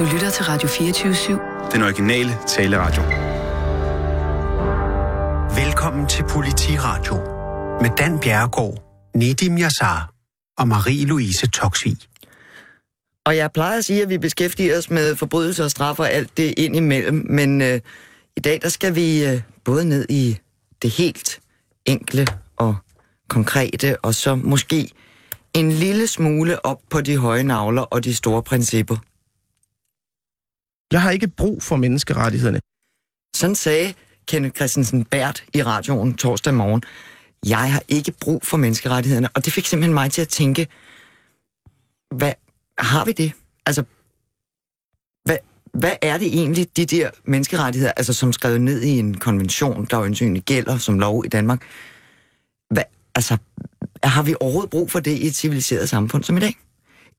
Du lytter til Radio 24-7. Den originale taleradio. Velkommen til Politiradio med Dan Bjerregaard, Nedim Yassar og Marie-Louise Toksvig. Og jeg plejer at sige, at vi beskæftiger os med forbrydelser og straf og alt det ind imellem, men øh, i dag der skal vi øh, både ned i det helt enkle og konkrete, og så måske en lille smule op på de høje navler og de store principper. Jeg har ikke brug for menneskerettighederne. Sådan sagde Kenneth Christensen Bært i radioen torsdag morgen. Jeg har ikke brug for menneskerettighederne, og det fik simpelthen mig til at tænke, hvad har vi det? Altså, hvad, hvad er det egentlig, de der menneskerettigheder, altså som skrevet ned i en konvention, der jo gælder som lov i Danmark, hvad, altså, har vi overhovedet brug for det i et civiliseret samfund som i dag?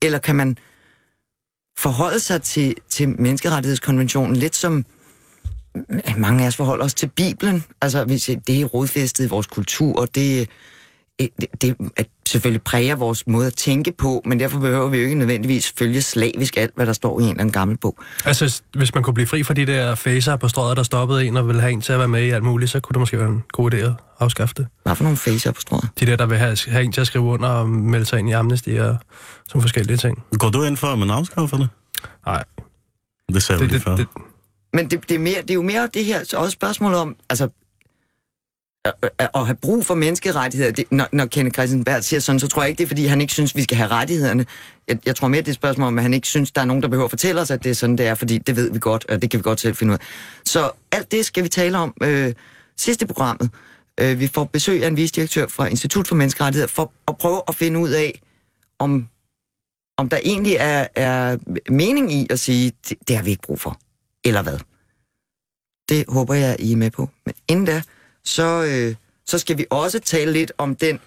Eller kan man forholde sig til, til menneskerettighedskonventionen lidt som mange af os forholder os til Bibelen. Altså, hvis det er rodfæstet i vores kultur, og det, det, det selvfølgelig præger vores måde at tænke på, men derfor behøver vi jo ikke nødvendigvis følge slavisk alt, hvad der står i en eller anden gammel bog. Altså, hvis man kunne blive fri fra de der facer på strøget, der stoppede en og ville have en til at være med i alt muligt, så kunne det måske være en god idé at afskaffe det. Hvad for nogle facer på strøget? De der, der vil have, have en til at skrive under og melde sig ind i Amnesty og sådan forskellige ting. Går du ind for, at man afskaffer det? Nej. Det sagde Det, det, før. det, Men det, det, er mere, det er jo mere det her så også spørgsmål om, altså, at, have brug for menneskerettigheder. Det, når, når Kenneth Christenberg siger sådan, så tror jeg ikke, det er, fordi han ikke synes, vi skal have rettighederne. Jeg, jeg tror mere, det er et spørgsmål om, at han ikke synes, der er nogen, der behøver at fortælle os, at det er sådan, det er, fordi det ved vi godt, og det kan vi godt selv finde ud af. Så alt det skal vi tale om øh, sidste programmet. Øh, vi får besøg af en visdirektør fra Institut for Menneskerettigheder for at prøve at finde ud af, om, om der egentlig er, er mening i at sige, det, det har vi ikke brug for. Eller hvad? Det håber jeg, I er med på. Men inden da, så, øh, så skal vi også tale lidt om den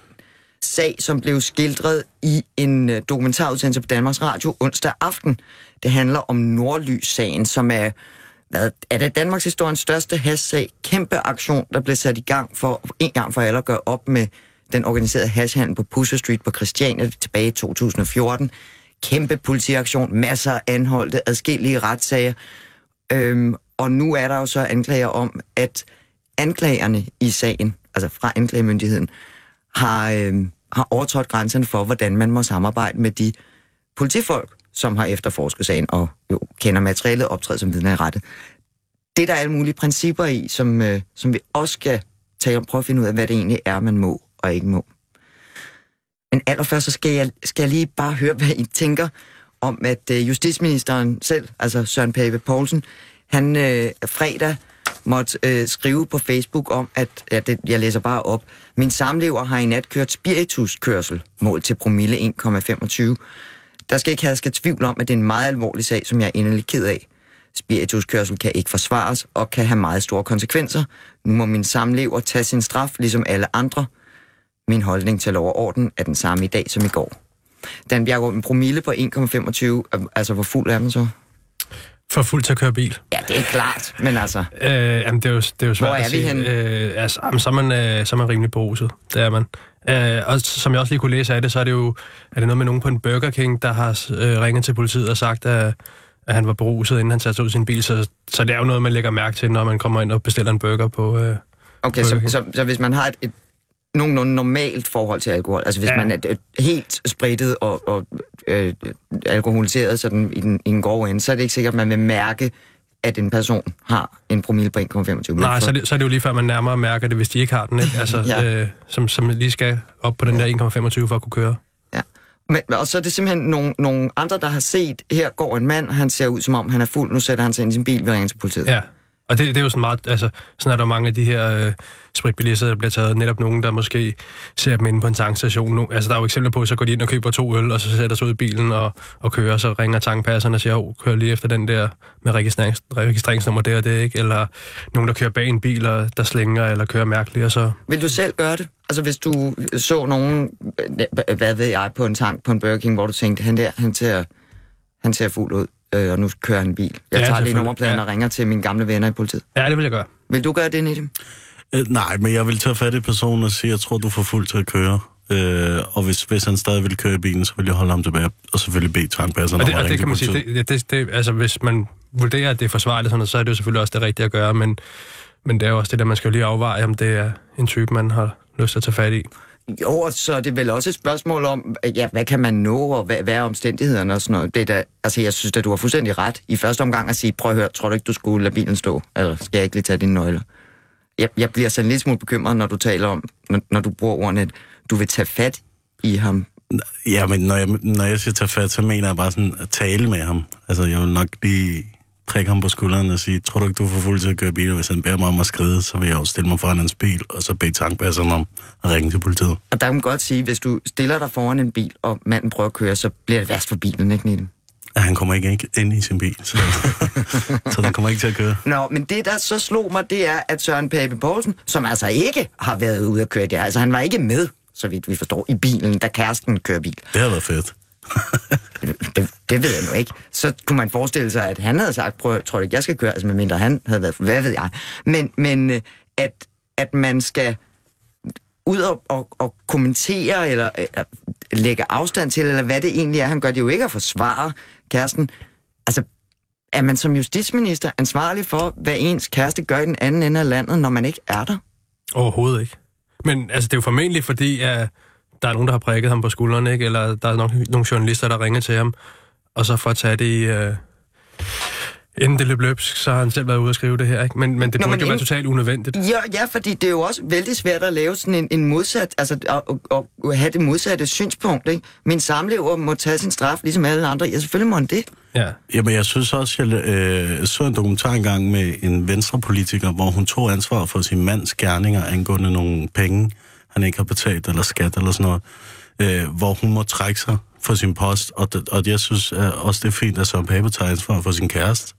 sag, som blev skildret i en øh, dokumentarudsendelse på Danmarks Radio onsdag aften. Det handler om Nordlys-sagen, som er, hvad, er det Danmarks historiens største hashsag. Kæmpe aktion, der blev sat i gang for en gang for alle at gøre op med den organiserede hashhandel på Pusher Street på Christiania tilbage i 2014. Kæmpe politiaktion, masser af anholdte, adskillige retssager. Øhm, og nu er der jo så anklager om, at anklagerne i sagen, altså fra anklagemyndigheden, har, øh, har overtrådt grænserne for, hvordan man må samarbejde med de politifolk, som har efterforsket sagen og jo kender materialet optræd som vidner i rette. Det er der alle mulige principper i, som, øh, som vi også skal tale om, prøve at finde ud af, hvad det egentlig er, man må og ikke må. Men allerførst så skal jeg, skal jeg lige bare høre, hvad I tænker om, at øh, justitsministeren selv, altså Søren Pape Poulsen, han øh, fredag måtte øh, skrive på Facebook om, at, ja, det, jeg læser bare op, min samlever har i nat kørt spirituskørsel, mål til promille 1,25. Der skal ikke herske tvivl om, at det er en meget alvorlig sag, som jeg er endelig ked af. Spirituskørsel kan ikke forsvares og kan have meget store konsekvenser. Nu må min samlever tage sin straf, ligesom alle andre. Min holdning til lov og orden er den samme i dag som i går. Dan Bjergård, en promille på 1,25, altså hvor fuld er den så? For fuld til at køre bil. Ja, det er klart, men altså... Øh, jamen, det er jo, det er jo svært Hvor er at vi sige. henne? Øh, altså, jamen, så, er man, øh, så er man rimelig beruset. Det er man. Øh, og som jeg også lige kunne læse af det, så er det jo er det noget med nogen på en Burger King, der har øh, ringet til politiet og sagt, at, at han var beruset, inden han satte sig ud i sin bil. Så, så det er jo noget, man lægger mærke til, når man kommer ind og bestiller en burger på... Øh, Okay, så, så, så hvis man har et, et nogenlunde normalt forhold til alkohol, altså hvis ja. Ja. man er øh, helt spritet og, og øh, alkoholiseret sådan i, den, i en grove ende, så er det ikke sikkert, at man vil mærke, at en person har en promille på 1,25. Men nej, så er, det, så er det jo lige før, man nærmere mærker det, hvis de ikke har den. Ikke? Altså, Ja. ja. øh, som, som lige skal op på den der 1,25 for at kunne køre. Men, og så er det simpelthen nogle, nogle andre, der har set, her går en mand, han ser ud som om, han er fuld, nu sætter han sig ind i sin bil, vi ringer til politiet. Ja, og det, det er jo sådan meget, altså, sådan er der mange af de her øh, spritbilister, der bliver taget, netop nogen, der måske ser dem inde på en tankstation. Nu, altså, der er jo eksempler på, så går de ind og køber to øl, og så sætter sig ud i bilen og, og kører, og så ringer tankpasserne og siger, oh, kør lige efter den der med registrerings, registreringsnummer der og det, ikke? Eller nogen, der kører bag en bil, og der slænger, eller kører mærkeligt, og så... Vil du selv gøre det? Altså hvis du så nogen, hvad ved jeg, på en tank på en Burger King, hvor du tænkte, han der, han ser, han ser fuld ud, øh, og nu kører han en bil. Jeg Ja, tager lige nummerpladen Ja. og ringer til mine gamle venner i politiet. Ja, det vil jeg gøre. Vil du gøre det, Nedim? Øh, nej, men jeg vil tage fat i personen og sige, jeg tror, du får fuld til at køre. Øh, og hvis, hvis han stadig ville køre i bilen, så ville jeg holde ham tilbage, og selvfølgelig bede det, om at og det ringe kan man sige, det, det, det, altså hvis man vurderer, at det er forsvarligt, sådan så er det jo selvfølgelig også det rigtige at gøre, men, men det er jo også det der, man skal jo lige afveje, om det er en type, man har lyst til at tage fat i. Jo, og så er det vel også et spørgsmål om, ja, hvad kan man nå, og hvad, hvad er omstændighederne og sådan noget. Det der, altså, jeg synes at du har fuldstændig ret i første omgang at sige, prøv at høre, tror du ikke, du skulle lade bilen stå? Eller skal jeg ikke lige tage dine nøgler? Jeg, jeg bliver sådan lidt smule bekymret, når du taler om, når, når du bruger ordene, at du vil tage fat i ham. Ja, men når jeg, når jeg siger tage fat, så mener jeg bare sådan at tale med ham. Altså, jeg vil nok lige prikke ham på skulderen og sige, tror du ikke, du er for fuld til at køre bil? Og Hvis han beder mig om at skride, så vil jeg jo stille mig foran hans bil, og så bede tankpasserne om at ringe til politiet. Og der kan man godt sige, hvis du stiller dig foran en bil, og manden prøver at køre, så bliver det værst for bilen, ikke Nitten? Ja, han kommer ikke ikke ind i sin bil, så, så den kommer ikke til at køre. Nå, men det, der så slog mig, det er, at Søren Pape Poulsen, som altså ikke har været ude at køre det, altså han var ikke med, så vidt vi forstår, i bilen, da kæresten kører bil. Det har været fedt. Det, det ved jeg nu ikke. Så kunne man forestille sig, at han havde sagt, prøv, tror du ikke, jeg skal køre, altså medmindre han havde været, hvad ved jeg. Men, men øh, at, at man skal ud og, og, og kommentere, eller eller lægge afstand til, eller hvad det egentlig er, han gør det jo ikke at forsvare kæresten. Altså, er man som justitsminister ansvarlig for, hvad ens kæreste gør i den anden ende af landet, når man ikke er der? Overhovedet ikke. Men altså, det er jo formentlig fordi, at der er nogen, der har prikket ham på skulderen, ikke? Eller der er nok nogle journalister, der ringer til ham. Og så for at tage det i... Øh, inden det løb løbsk, så har han selv været ude og skrive det her, ikke? Men, men det Nå, burde men jo være totalt unødvendigt. Ja, ja, fordi det er jo også vældig svært at lave sådan en, en modsat, altså at, at, at have det modsatte synspunkt, ikke? Min samlever må tage sin straf, ligesom alle andre. Ja, selvfølgelig må han det. Ja. Jamen, jeg synes også, jeg øh, så en dokumentar engang med en venstrepolitiker, hvor hun tog ansvar for sin mands gerninger angående nogle penge, han ikke har betalt, eller skat, eller sådan noget, øh, hvor hun må trække sig for sin post, og, det, og jeg synes også, det er fint, at Søren Pape tager ansvar for sin kæreste.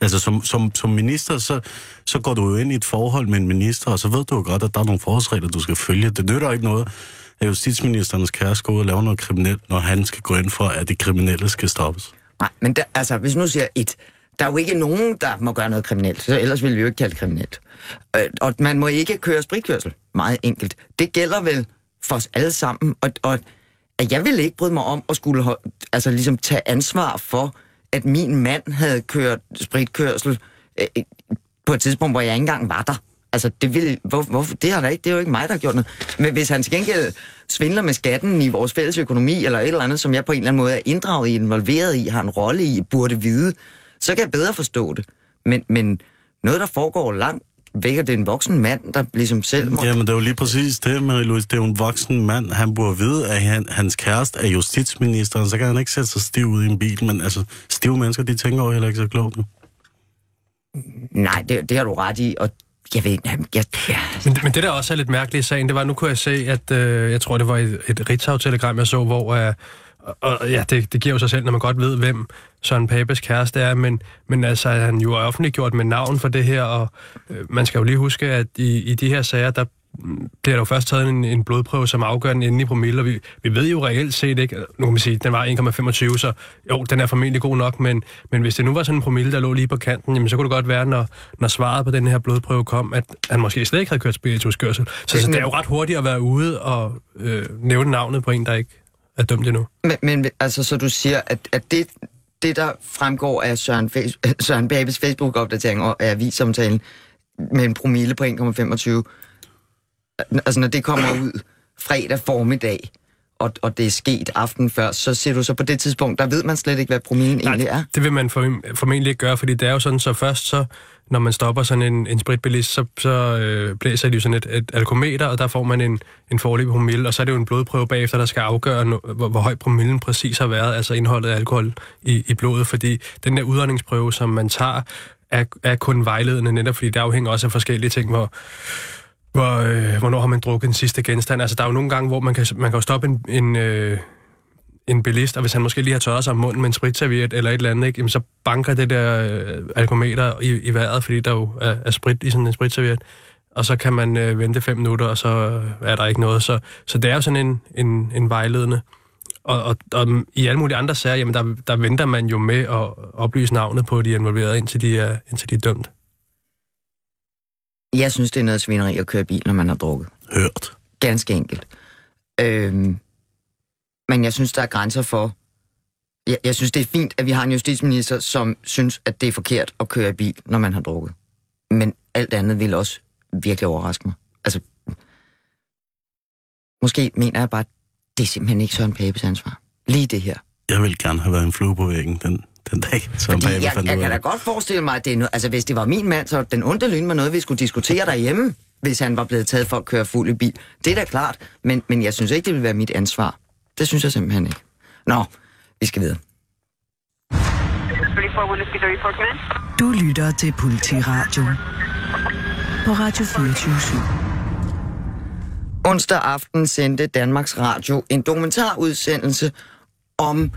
Altså, som, som, som minister, så, så går du jo ind i et forhold med en minister, og så ved du jo godt, at der er nogle forholdsregler, du skal følge. Det nytter ikke noget, at justitsministerens kæreste går ud og laver noget kriminelt, når han skal gå ind for, at det kriminelle skal stoppes. Nej, men der, altså, hvis nu siger et, der er jo ikke nogen, der må gøre noget kriminelt, så ellers ville vi jo ikke kalde det kriminelt. Øh, og man må ikke køre spritkørsel, meget enkelt. Det gælder vel for os alle sammen, og, og at jeg ville ikke bryde mig om at skulle altså, ligesom tage ansvar for, at min mand havde kørt spritkørsel øh, på et tidspunkt, hvor jeg ikke engang var der. Altså, det, vil, hvor, hvorfor, det, har der ikke, det er jo ikke mig, der har gjort noget. Men hvis han til gengæld svindler med skatten i vores fælles økonomi, eller et eller andet, som jeg på en eller anden måde er inddraget i, involveret i, har en rolle i, burde vide, så kan jeg bedre forstå det. Men, men noget, der foregår langt væk, og det er en voksen mand, der ligesom selv må... Jamen, det er jo lige præcis det, Marie-Louise. Det er jo en voksen mand. Han burde vide, at han, hans kæreste er justitsministeren, så kan han ikke sætte sig stiv ud i en bil. Men altså, stive mennesker, de tænker jo heller ikke så klogt. Nej, det, det har du ret i, og jeg ved ikke, jeg, jeg, jeg, Men, men det der også er lidt mærkeligt i sagen, det var, nu kunne jeg se, at øh, jeg tror, det var et, et Ritzau-telegram, jeg så, hvor... Øh, og, ja, det, det giver jo sig selv, når man godt ved, hvem Søren Papes kæreste er, men, men altså, han jo er offentliggjort med navn for det her, og øh, man skal jo lige huske, at i, i de her sager, der bliver der jo først taget en, en blodprøve, som afgør den endelige promille, og vi, vi ved jo reelt set ikke, nu kan man sige, den var 1,25, så jo, den er formentlig god nok, men, men hvis det nu var sådan en promille, der lå lige på kanten, jamen så kunne det godt være, når, når svaret på den her blodprøve kom, at han måske slet ikke havde kørt spirituskørsel. Så, så det er jo ret hurtigt at være ude og øh, nævne navnet på en, der ikke er dømt endnu. Men, men altså, så du siger, at, at det, det, der fremgår af Søren, Face, Søren Babes Facebook-opdatering og af avisomtalen med en promille på 1,25, altså når det kommer ud fredag formiddag, og, og det er sket aften før, så ser du så på det tidspunkt, der ved man slet ikke, hvad promillen egentlig er. det vil man for, formentlig ikke gøre, fordi det er jo sådan, så først så, når man stopper sådan en, en spritbilist, så, så øh, blæser de jo sådan et, et alkometer, og der får man en, en forløb promille, og så er det jo en blodprøve bagefter, der skal afgøre, no, hvor, hvor høj promillen præcis har været, altså indholdet af alkohol i, i blodet, fordi den der udåndingsprøve, som man tager, er, er kun vejledende, netop fordi det afhænger også af forskellige ting, hvor hvor, øh, hvornår har man drukket den sidste genstand. Altså, der er jo nogle gange, hvor man kan, man kan jo stoppe en, en, øh, en bilist, og hvis han måske lige har tørret sig om munden med en spritserviet eller et eller andet, ikke, jamen, så banker det der øh, alkometer i, i vejret, fordi der jo er, er sprit i sådan en spritserviet. Og så kan man øh, vente fem minutter, og så øh, er der ikke noget. Så, så det er jo sådan en, en, en vejledende. Og, og, og i alle mulige andre sager, jamen der, der venter man jo med at oplyse navnet på de involverede, indtil de er, indtil de er dømt. Jeg synes, det er noget svineri at køre bil, når man har drukket. Hørt. Ganske enkelt. Øhm, men jeg synes, der er grænser for... Jeg, jeg synes, det er fint, at vi har en justitsminister, som synes, at det er forkert at køre i bil, når man har drukket. Men alt andet vil også virkelig overraske mig. Altså, måske mener jeg bare, at det er simpelthen ikke Søren Papes ansvar. Lige det her. Jeg vil gerne have været en flue på væggen den, den dag, som Fordi Pape jeg, fandt jeg ud kan da godt forestille mig, at det er noget, altså hvis det var min mand, så den onde lyn var noget, vi skulle diskutere derhjemme, hvis han var blevet taget for at køre fuld i bil. Det er da klart, men, men jeg synes ikke, det vil være mit ansvar. Det synes jeg simpelthen ikke. Nå, vi skal videre. 34 Windows 34 Command. Du lytter til Politiradio på Radio 24 Onsdag aften sendte Danmarks Radio en dokumentarudsendelse om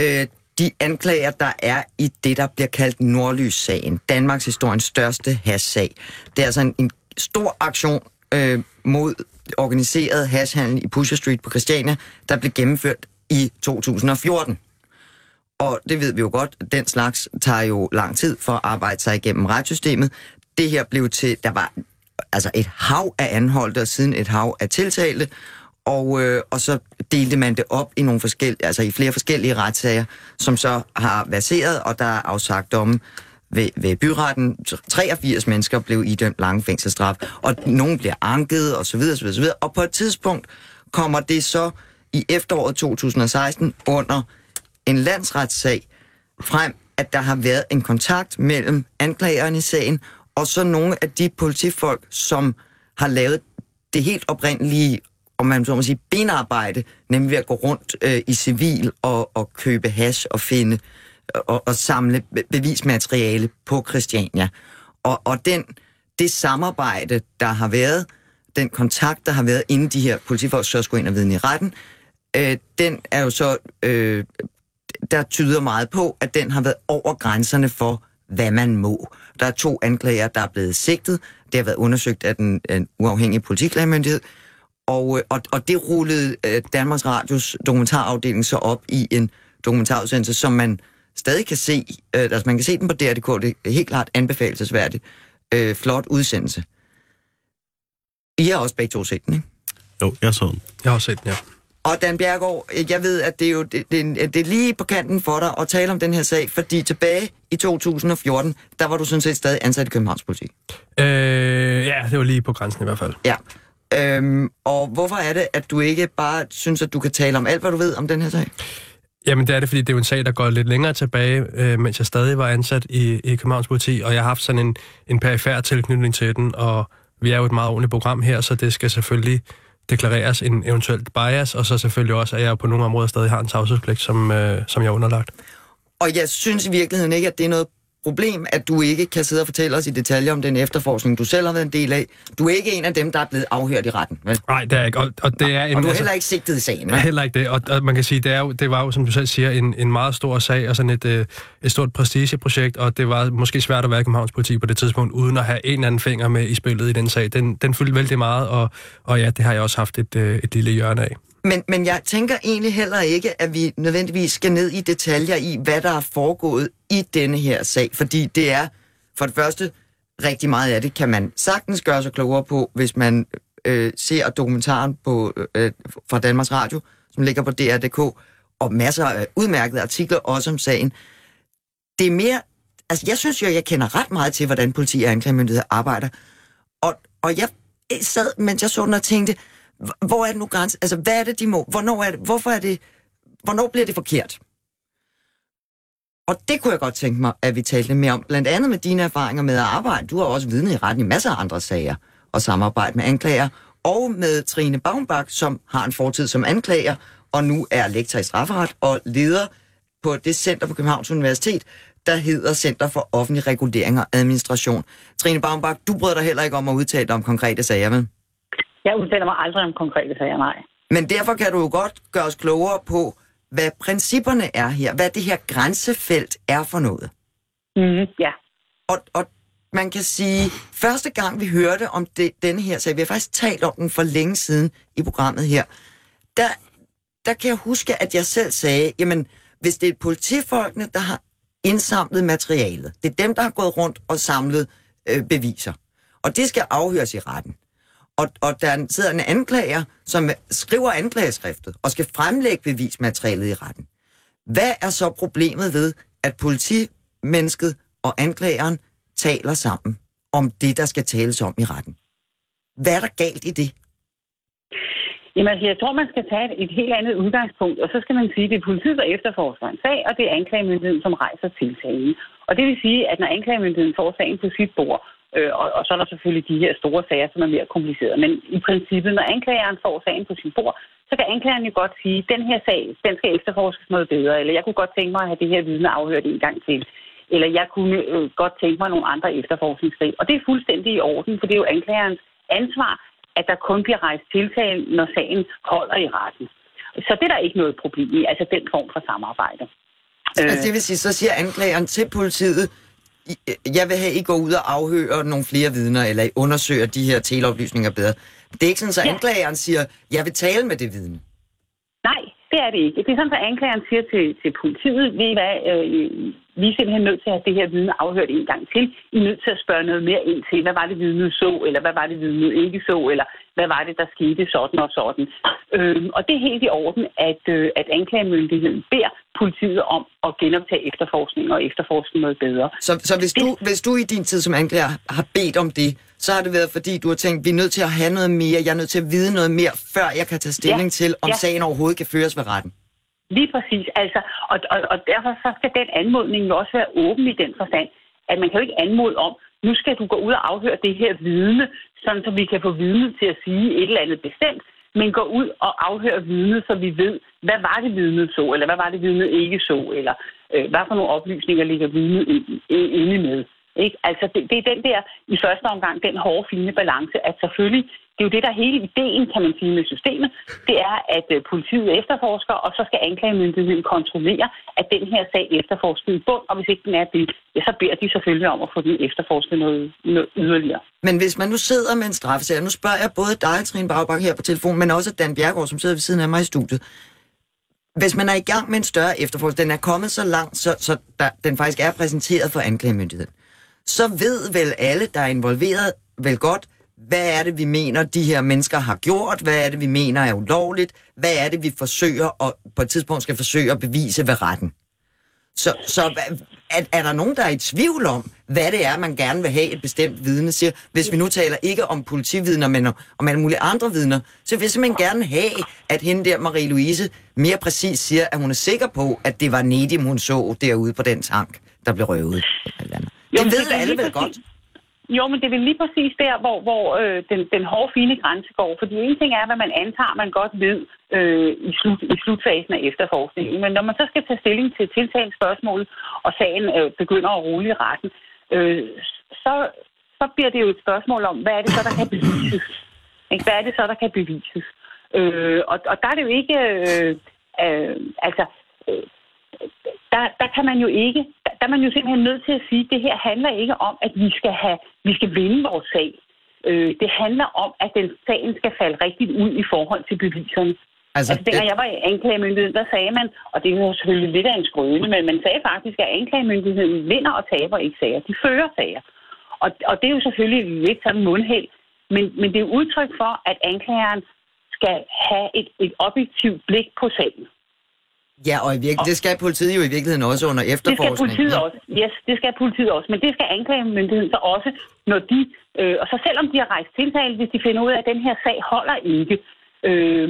øh, de anklager, der er i det, der bliver kaldt Nordlys-sagen. Danmarks historiens største hash-sag. Det er altså en, en stor aktion øh, mod organiseret hashhandel i Pusher Street på Christiania, der blev gennemført i 2014. Og det ved vi jo godt, den slags tager jo lang tid for at arbejde sig igennem retssystemet. Det her blev til, der var altså et hav af anholdte og siden et hav af tiltalte, og, øh, og så delte man det op i nogle forskellige, altså i flere forskellige retssager, som så har verseret, og der er afsagt domme, ved, ved byretten. 83 mennesker blev idømt lange fængselsstraf, og nogen bliver anket, og så videre, så videre, så videre. Og på et tidspunkt kommer det så i efteråret 2016 under en landsretssag frem, at der har været en kontakt mellem anklageren i sagen, og så nogle af de politifolk, som har lavet det helt oprindelige, om man så må sige, benarbejde, nemlig at gå rundt øh, i civil og, og købe hash og finde og, og samle bevismateriale på Christiania. Og, og den, det samarbejde, der har været, den kontakt, der har været, inden de her politifolk så skulle ind og vidne i retten, øh, den er jo så, øh, der tyder meget på, at den har været over grænserne for, hvad man må. Der er to anklager, der er blevet sigtet. Det har været undersøgt af den, en uafhængige politiklagemyndighed. Og, øh, og, og det rullede øh, Danmarks Radios dokumentarafdeling så op i en dokumentarudsendelse, som man stadig kan se. Øh, altså man kan se den på DRDK. Det er helt klart anbefalesværdigt. Øh, flot udsendelse. I har også begge to set den, ikke? Jo, jeg så den. Jeg har også set den, ja. Og Dan Bjergård, jeg ved, at det er jo det, det, er- det er lige på kanten for dig at tale om den her sag, fordi tilbage i 2014, der var du sådan set stadig ansat i Københavns politi. Øh, ja, det var lige på grænsen i hvert fald. Ja. Øhm, og hvorfor er det, at du ikke bare synes, at du kan tale om alt, hvad du ved om den her sag? Jamen det er det, fordi det er jo en sag, der går lidt længere tilbage, øh, mens jeg stadig var ansat i, i Københavns Politi, og jeg har haft sådan en, en perifær tilknytning til den, og vi er jo et meget ordentligt program her, så det skal selvfølgelig deklareres en eventuelt bias, og så selvfølgelig også, at jeg på nogle områder stadig har en tavshedspligt, som, øh, som jeg er underlagt. Og jeg synes i virkeligheden ikke, at det er noget problem, at du ikke kan sidde og fortælle os i detaljer om den efterforskning, du selv har været en del af. Du er ikke en af dem, der er blevet afhørt i retten, vel? Nej, det er ikke, og, og det er en... Og du er heller ikke sigtet i sagen, vel? heller ikke det. Og, og man kan sige, det, er jo, det var jo, som du selv siger, en, en meget stor sag og sådan et, øh, et stort prestigeprojekt, og det var måske svært at være i Københavns politi på det tidspunkt, uden at have en eller anden finger med i spillet i den sag. Den, den fyldte vældig meget, og, og ja, det har jeg også haft et, øh, et lille hjørne af. Men, men jeg tænker egentlig heller ikke, at vi nødvendigvis skal ned i detaljer i, hvad der er foregået i denne her sag. Fordi det er, for det første, rigtig meget af det kan man sagtens gøre sig klogere på, hvis man øh, ser dokumentaren på, øh, fra Danmarks Radio, som ligger på DR.dk, og masser af udmærkede artikler også om sagen. Det er mere... Altså, jeg synes jo, jeg kender ret meget til, hvordan politi og anklagemyndighed arbejder. Og, og jeg sad, mens jeg så den og tænkte, hvor er det nu grænsen? Altså, hvad er det, de må? Hvornår er det? Hvorfor er det? Hvornår bliver det forkert? Og det kunne jeg godt tænke mig, at vi talte mere om. Blandt andet med dine erfaringer med at arbejde. Du har også vidnet i retten i masser af andre sager og samarbejde med anklager. Og med Trine Baumbach, som har en fortid som anklager, og nu er lektor i strafferet og leder på det center på Københavns Universitet, der hedder Center for Offentlig Regulering og Administration. Trine Baumbach, du bryder dig heller ikke om at udtale dig om konkrete sager, vel? Jeg udtaler mig aldrig om konkrete sager, nej. Men derfor kan du jo godt gøre os klogere på, hvad principperne er her, hvad det her grænsefelt er for noget. Mm, ja. Og, og man kan sige, første gang vi hørte om det, denne her sag, vi har faktisk talt om den for længe siden i programmet her, der, der kan jeg huske, at jeg selv sagde, jamen, hvis det er politifolkene, der har indsamlet materialet, det er dem, der har gået rundt og samlet øh, beviser, og det skal afhøres i retten og, og der sidder en anklager, som skriver anklageskriftet og skal fremlægge bevismaterialet i retten. Hvad er så problemet ved, at politimennesket og anklageren taler sammen om det, der skal tales om i retten? Hvad er der galt i det? Jamen, altså, jeg tror, man skal tage et, et helt andet udgangspunkt, og så skal man sige, at det er politiet, der efterforsker en sag, og det er anklagemyndigheden, som rejser tiltalen. Og det vil sige, at når anklagemyndigheden får sagen på sit bord, øh, og, og så er der selvfølgelig de her store sager, som er mere komplicerede, men i princippet, når anklageren får sagen på sin bord, så kan anklageren jo godt sige, den her sag, den skal efterforskes noget bedre, eller jeg kunne godt tænke mig at have det her vidne afhørt en gang til eller jeg kunne øh, godt tænke mig nogle andre efterforskningsskridt. Og det er fuldstændig i orden, for det er jo anklagerens ansvar, at der kun bliver rejst tiltale, når sagen holder i retten. Så det er der ikke noget problem i, altså den form for samarbejde. Altså, det vil sige, så siger anklageren til politiet, jeg vil have, I går ud og afhører nogle flere vidner, eller I undersøger de her teleoplysninger bedre. Det er ikke sådan, at ja. anklageren siger, jeg vil tale med det vidne. Nej, det er det ikke. Det er sådan, at anklageren siger til, til politiet, ved I hvad, øh, vi er simpelthen nødt til at have det her vidne afhørt en gang til. I er nødt til at spørge noget mere ind til, hvad var det vidnet så, eller hvad var det vidnet ikke så, eller hvad var det, der skete sådan og sådan. Øhm, og det er helt i orden, at, øh, at anklagemyndigheden beder politiet om at genoptage efterforskning og efterforske noget bedre. Så, så hvis, det... du, hvis du i din tid som anklager har bedt om det, så har det været, fordi du har tænkt, vi er nødt til at have noget mere, jeg er nødt til at vide noget mere, før jeg kan tage stilling ja. til, om ja. sagen overhovedet kan føres ved retten. Lige præcis. Altså, og, og, og derfor så skal den anmodning jo også være åben i den forstand, at man kan jo ikke anmode om, nu skal du gå ud og afhøre det her vidne, sådan så vi kan få vidnet til at sige et eller andet bestemt, men gå ud og afhøre vidnet, så vi ved, hvad var det vidnet så, eller hvad var det vidnet ikke så, eller øh, hvad for nogle oplysninger ligger vidnet inde med. Ikke? Altså, det, det er den der, i første omgang, den hårde, fine balance, at selvfølgelig, det er jo det, der er hele ideen, kan man sige, med systemet, det er, at øh, politiet efterforsker, og så skal anklagemyndigheden kontrollere, at den her sag efterforsker i bund, og hvis ikke den er det, ja, så beder de selvfølgelig om at få den efterforsket noget, noget yderligere. Men hvis man nu sidder med en straffesag, nu spørger jeg både dig, Trine Bagbak, her på telefon, men også Dan Bjergård, som sidder ved siden af mig i studiet. Hvis man er i gang med en større efterforskning, den er kommet så langt, så, så der, den faktisk er præsenteret for anklagemyndigheden så ved vel alle, der er involveret, vel godt, hvad er det, vi mener, de her mennesker har gjort? Hvad er det, vi mener er ulovligt? Hvad er det, vi forsøger og på et tidspunkt skal forsøge at bevise ved retten? Så, så er, er der nogen, der er i tvivl om, hvad det er, man gerne vil have et bestemt vidne siger? Hvis vi nu taler ikke om politividner, men om alle mulige andre vidner, så vil jeg simpelthen gerne have, at hende der, Marie-Louise, mere præcis siger, at hun er sikker på, at det var Nedim, hun så derude på den tank, der blev røvet. Eller andet. Jo, det ved det alle vel godt. Jo, men det er vel lige præcis der, hvor, hvor øh, den, den hårde, fine grænse går. Fordi en ting er, hvad man antager, man godt ved øh, i, slut, i slutfasen af efterforskningen. Men når man så skal tage stilling til tiltalsspørgsmålet, og sagen øh, begynder at rulle i retten, øh, så, så bliver det jo et spørgsmål om, hvad er det så, der kan bevises? Ikke? Hvad er det så, der kan bevises? Øh, og, og der er det jo ikke... Øh, øh, altså... Øh, der, der kan man jo ikke, der er man jo simpelthen nødt til at sige, at det her handler ikke om, at vi skal, have, vi skal vinde vores sag. Øh, det handler om, at den sagen skal falde rigtigt ud i forhold til beviserne. Altså, altså dengang jeg var i anklagemyndigheden, der sagde man, og det er jo selvfølgelig lidt af en skrøne, men man sagde faktisk, at anklagemyndigheden vinder og taber ikke sager. De fører sager. Og, og det er jo selvfølgelig lidt sådan mundhæld, men, men det er udtryk for, at anklageren skal have et, et objektivt blik på sagen. Ja, og i virke, det skal politiet jo i virkeligheden også under efterforskning. Det skal politiet også, yes, det skal politiet også. Men det skal anklagemyndigheden så også, når de, øh, og så selvom de har rejst tiltale, hvis de finder ud af, at den her sag holder ikke, øh,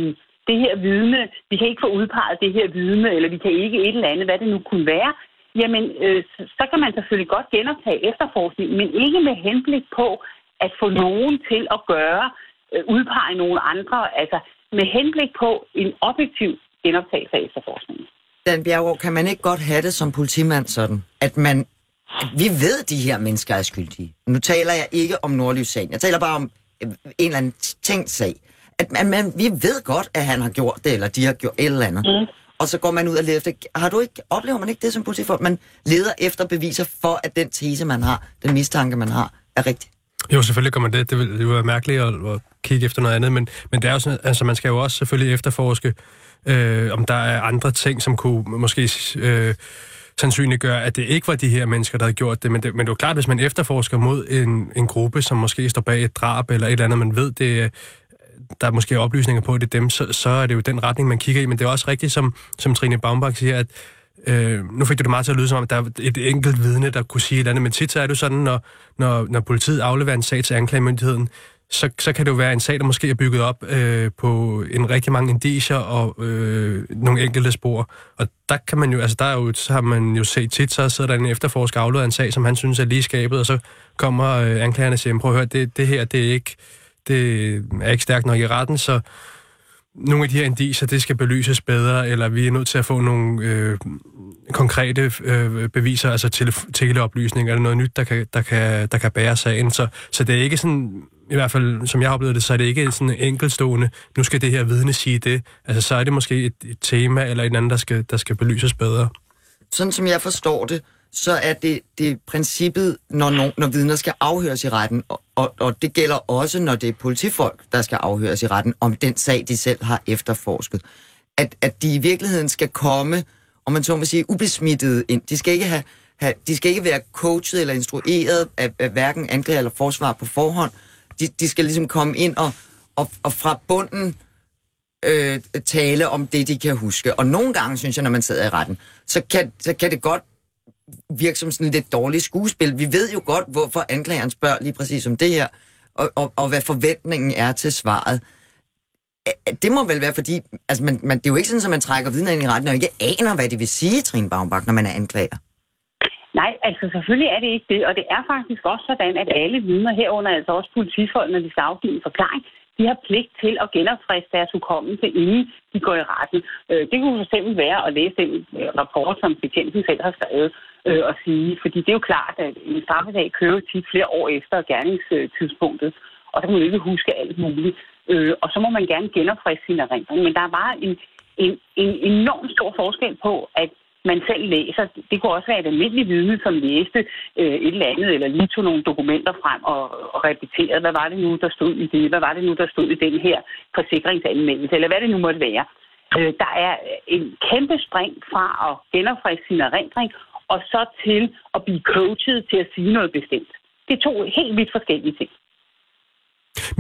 det her vidne, vi kan ikke få udpeget det her vidne, eller vi kan ikke et eller andet, hvad det nu kunne være, jamen, øh, så kan man selvfølgelig godt genoptage efterforskning, men ikke med henblik på at få nogen til at gøre, øh, udpege nogle andre, altså med henblik på en objektiv genoptagelse af efterforskningen. Dan Bjergård, kan man ikke godt have det som politimand sådan, at man vi ved, at de her mennesker er skyldige. Nu taler jeg ikke om Nordlys-sagen. Jeg taler bare om en eller anden tænkt sag. At man, man, vi ved godt, at han har gjort det, eller de har gjort et eller andet. Mm. Og så går man ud og leder efter... Har du ikke, oplever man ikke det som politifolk? Man leder efter beviser for, at den tese, man har, den mistanke, man har, er rigtig. Jo, selvfølgelig gør man det. Det vil, det vil være mærkeligt at, at kigge efter noget andet, men, men det er jo sådan, altså man skal jo også selvfølgelig efterforske øh, om der er andre ting, som kunne måske øh, sandsynliggør, at det ikke var de her mennesker, der havde gjort det. Men det, men det er jo klart, hvis man efterforsker mod en, en gruppe, som måske står bag et drab eller et eller andet, man ved, det der er måske oplysninger på, at det er dem, så, så er det jo den retning, man kigger i. Men det er også rigtigt, som, som Trine Baumbach siger, at Øh, nu fik du det meget til at lyde som om, at der er et enkelt vidne, der kunne sige et eller andet, men tit så er det sådan, når, når, når politiet afleverer en sag til anklagemyndigheden, så, så kan det jo være en sag, der måske er bygget op øh, på en rigtig mange indiger og øh, nogle enkelte spor. Og der kan man jo, altså der er jo, så har man jo set tit, så sidder der en efterforsker afleder en sag, som han synes er lige skabet, og så kommer øh, anklagerne og siger, prøv at høre, det, det her, det er ikke, det er ikke stærkt nok i retten, så nogle af de her indiser, det skal belyses bedre, eller vi er nødt til at få nogle øh, konkrete øh, beviser, altså tele- teleoplysninger, eller noget nyt, der kan, der kan, der kan bære sagen. Så, så det er ikke sådan, i hvert fald som jeg oplevede det, så er det ikke sådan enkeltstående, nu skal det her vidne sige det. Altså så er det måske et, et tema eller et andet, der skal, der skal belyses bedre. Sådan som jeg forstår det, så er det, det princippet, når, no, når vidner skal afhøres i retten, og, og, og det gælder også, når det er politifolk, der skal afhøres i retten, om den sag, de selv har efterforsket. At, at de i virkeligheden skal komme, om man så må sige, ubesmittet ind. De skal ikke, have, have, de skal ikke være coachet eller instrueret af, af hverken anklager eller forsvar på forhånd. De, de skal ligesom komme ind og, og, og fra bunden øh, tale om det, de kan huske. Og nogle gange, synes jeg, når man sidder i retten, så kan, så kan det godt virke som sådan lidt dårligt skuespil. Vi ved jo godt, hvorfor anklageren spørger lige præcis om det her, og, og, og hvad forventningen er til svaret. Det må vel være, fordi altså man, man, det er jo ikke sådan, at man trækker vidner ind i retten og ikke aner, hvad det vil sige, Trine Baumbach, når man er anklager. Nej, altså selvfølgelig er det ikke det, og det er faktisk også sådan, at alle vidner herunder, altså også politifolk, når de skal afgive en forklaring, de har pligt til at genopfriske deres hukommelse, inden de går i retten. Øh, det kunne fx være at læse den øh, rapport, som betjenten selv har skrevet øh, at sige, fordi det er jo klart, at en straffesag kører tit flere år efter gerningstidspunktet, og så kan man jo ikke huske alt muligt. Øh, Og så må man gerne genopfriske sin erindring. Men der er bare en, en, en enorm stor forskel på, at man selv læser. Det kunne også være et almindeligt vidne, som læste øh, et eller andet, eller lige tog nogle dokumenter frem og, og repeterede, hvad var det nu, der stod i det, hvad var det nu, der stod i den her forsikringsanmeldelse, eller hvad det nu måtte være. Øh, der er en kæmpe spring fra at genopfriske sin erindring, og så til at blive coachet til at sige noget bestemt. Det er to helt vidt forskellige ting.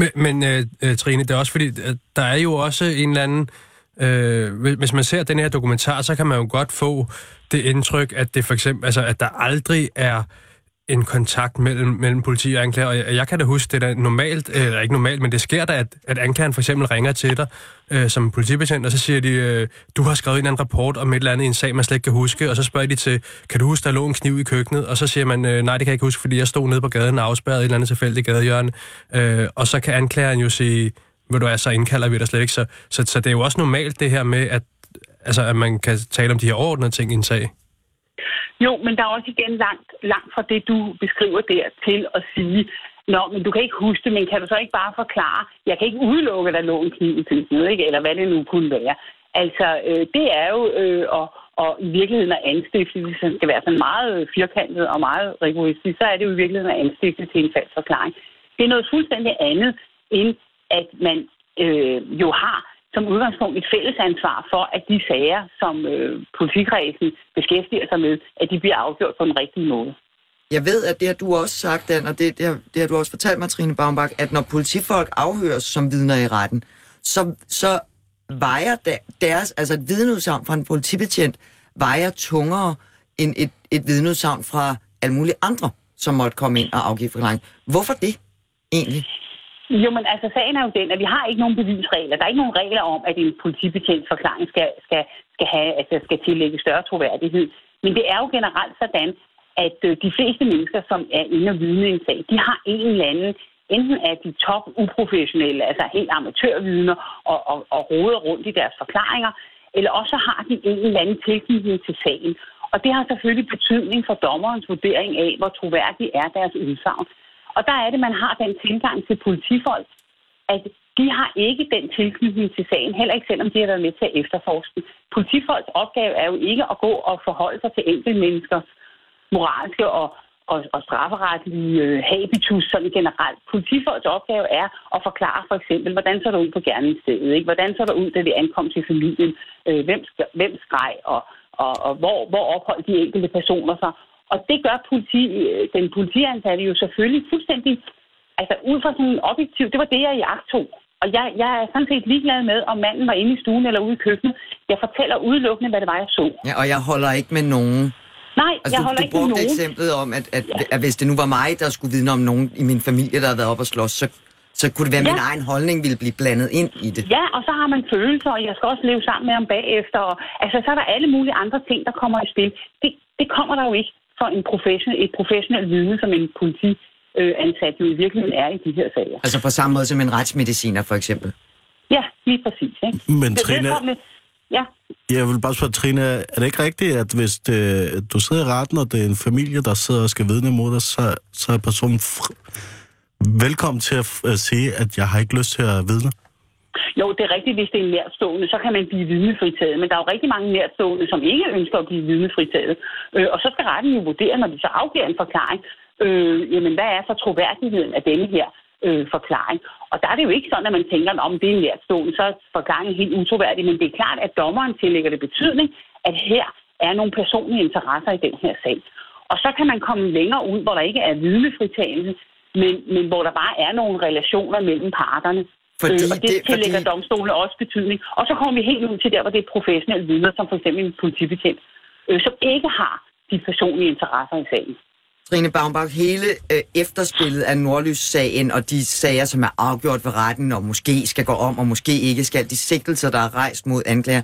Men, men uh, Trine, det er også fordi, der er jo også en eller anden Øh, hvis man ser den her dokumentar, så kan man jo godt få det indtryk, at det for eksempel, altså, at der aldrig er en kontakt mellem, mellem politi og anklager. Og jeg, jeg kan da huske, det er normalt, øh, eller ikke normalt, men det sker da, at, at anklageren for eksempel ringer til dig øh, som politibetjent, og så siger de, øh, du har skrevet en eller anden rapport om et eller andet i en sag, man slet ikke kan huske, og så spørger de til, kan du huske, der lå en kniv i køkkenet? Og så siger man, øh, nej, det kan jeg ikke huske, fordi jeg stod nede på gaden og afspærrede et eller andet tilfældigt gadehjørne. Øh, og så kan anklageren jo sige, hvor du er, så indkalder vi dig slet ikke. Så, så, så det er jo også normalt det her med, at, altså, at man kan tale om de her overordnede ting i en sag. Jo, men der er også igen langt, langt fra det, du beskriver der, til at sige, Nå, men du kan ikke huske det, men kan du så ikke bare forklare, jeg kan ikke udelukke, at der lå en kniv i ikke? eller hvad det nu kunne være. Altså, øh, det er jo øh, og, og i virkeligheden at anstifte, hvis det skal være sådan meget firkantet og meget rigoristisk, så er det jo i virkeligheden at anstifte til en falsk forklaring. Det er noget fuldstændig andet, end at man øh, jo har som udgangspunkt et fælles ansvar for, at de sager, som øh, politikredsen beskæftiger sig med, at de bliver afgjort på den rigtige måde. Jeg ved, at det har du også sagt, Dan, og det, det, har, det har du også fortalt mig, Trine Baumbach, at når politifolk afhøres som vidner i retten, så, så vejer deres, altså et vidneudsagn fra en politibetjent, vejer tungere end et, et vidneudsagn fra alle mulige andre, som måtte komme ind og afgive forklaring. Hvorfor det egentlig? Jo, men altså sagen er jo den, at vi har ikke nogen bevisregler. Der er ikke nogen regler om, at en politibetjent forklaring skal, skal, skal, have, altså skal tillægge større troværdighed. Men det er jo generelt sådan, at øh, de fleste mennesker, som er inde og vidne i en sag, de har en eller anden, enten er de top uprofessionelle, altså helt amatørvidner, og, og, og roder rundt i deres forklaringer, eller også har de en eller anden tilknytning til sagen. Og det har selvfølgelig betydning for dommerens vurdering af, hvor troværdig er deres udsagn. Og der er det, man har den tilgang til politifolk, at de har ikke den tilknytning til sagen, heller ikke selvom de har været med til at efterforske. Politifolks opgave er jo ikke at gå og forholde sig til enkelte menneskers moralske og, og, og strafferetlige øh, habitus sådan generelt. Politifolks opgave er at forklare for eksempel, hvordan så der ud på gerningsstedet, ikke? hvordan så der ud, da vi ankom til familien, øh, hvem, hvem skreg, og og, og hvor, hvor opholdt de enkelte personer sig. Og det gør politi, øh, den politiansatte jo selvfølgelig fuldstændig, altså ud fra sådan en objektiv, det var det, jeg i akt tog. Og jeg, jeg er sådan set ligeglad med, om manden var inde i stuen eller ude i køkkenet. Jeg fortæller udelukkende, hvad det var, jeg så. Ja, og jeg holder ikke med nogen. Nej, Altså, jeg du, holder du ikke med brugte nogen. eksemplet om, at, at, at hvis det nu var mig, der skulle vidne om nogen i min familie, der havde været op og slås, så, så kunne det være, at Ja. min egen holdning ville blive blandet ind i det. Ja, og så har man følelser, og jeg skal også leve sammen med ham bagefter. Og, altså, så er der alle mulige andre ting, der kommer i spil. Det, det kommer der jo ikke for en professionel, et professionelt vidne, som en politi øh, ansat jo i virkeligheden er i de her sager. Altså på samme måde som en retsmediciner, for eksempel. Ja, lige præcis. Ikke? Men Det- Trine, Ja, jeg vil bare spørge, Trine, er det ikke rigtigt, at hvis det, du sidder i retten, og det er en familie, der sidder og skal vidne mod dig, så, så er personen velkommen til at sige, at jeg har ikke lyst til at vidne? Jo, det er rigtigt, hvis det er en nærstående, så kan man blive vidnefritaget. Men der er jo rigtig mange nærstående, som ikke ønsker at blive vidnefritaget. Øh, og så skal retten jo vurdere, når de så afgiver en forklaring, øh, jamen hvad er så troværdigheden af denne her øh, forklaring. Og der er det jo ikke sådan, at man tænker, om det er en så er forklaringen helt utroværdig. Men det er klart, at dommeren tillægger det betydning, at her er nogle personlige interesser i den her sag. Og så kan man komme længere ud, hvor der ikke er vidnefritagelse, men, men hvor der bare er nogle relationer mellem parterne. Fordi øh, og det, det- tillægger fordi- domstolene også betydning. Og så kommer vi helt ud til der, hvor det er professionelle vidner, som for eksempel en politibetjent, øh, som ikke har de personlige interesser i sagen. Trine Baumbach, hele øh, efterspillet af Nordlys-sagen og de sager, som er afgjort ved retten, og måske skal gå om, og måske ikke skal, de sigtelser, der er rejst mod anklager,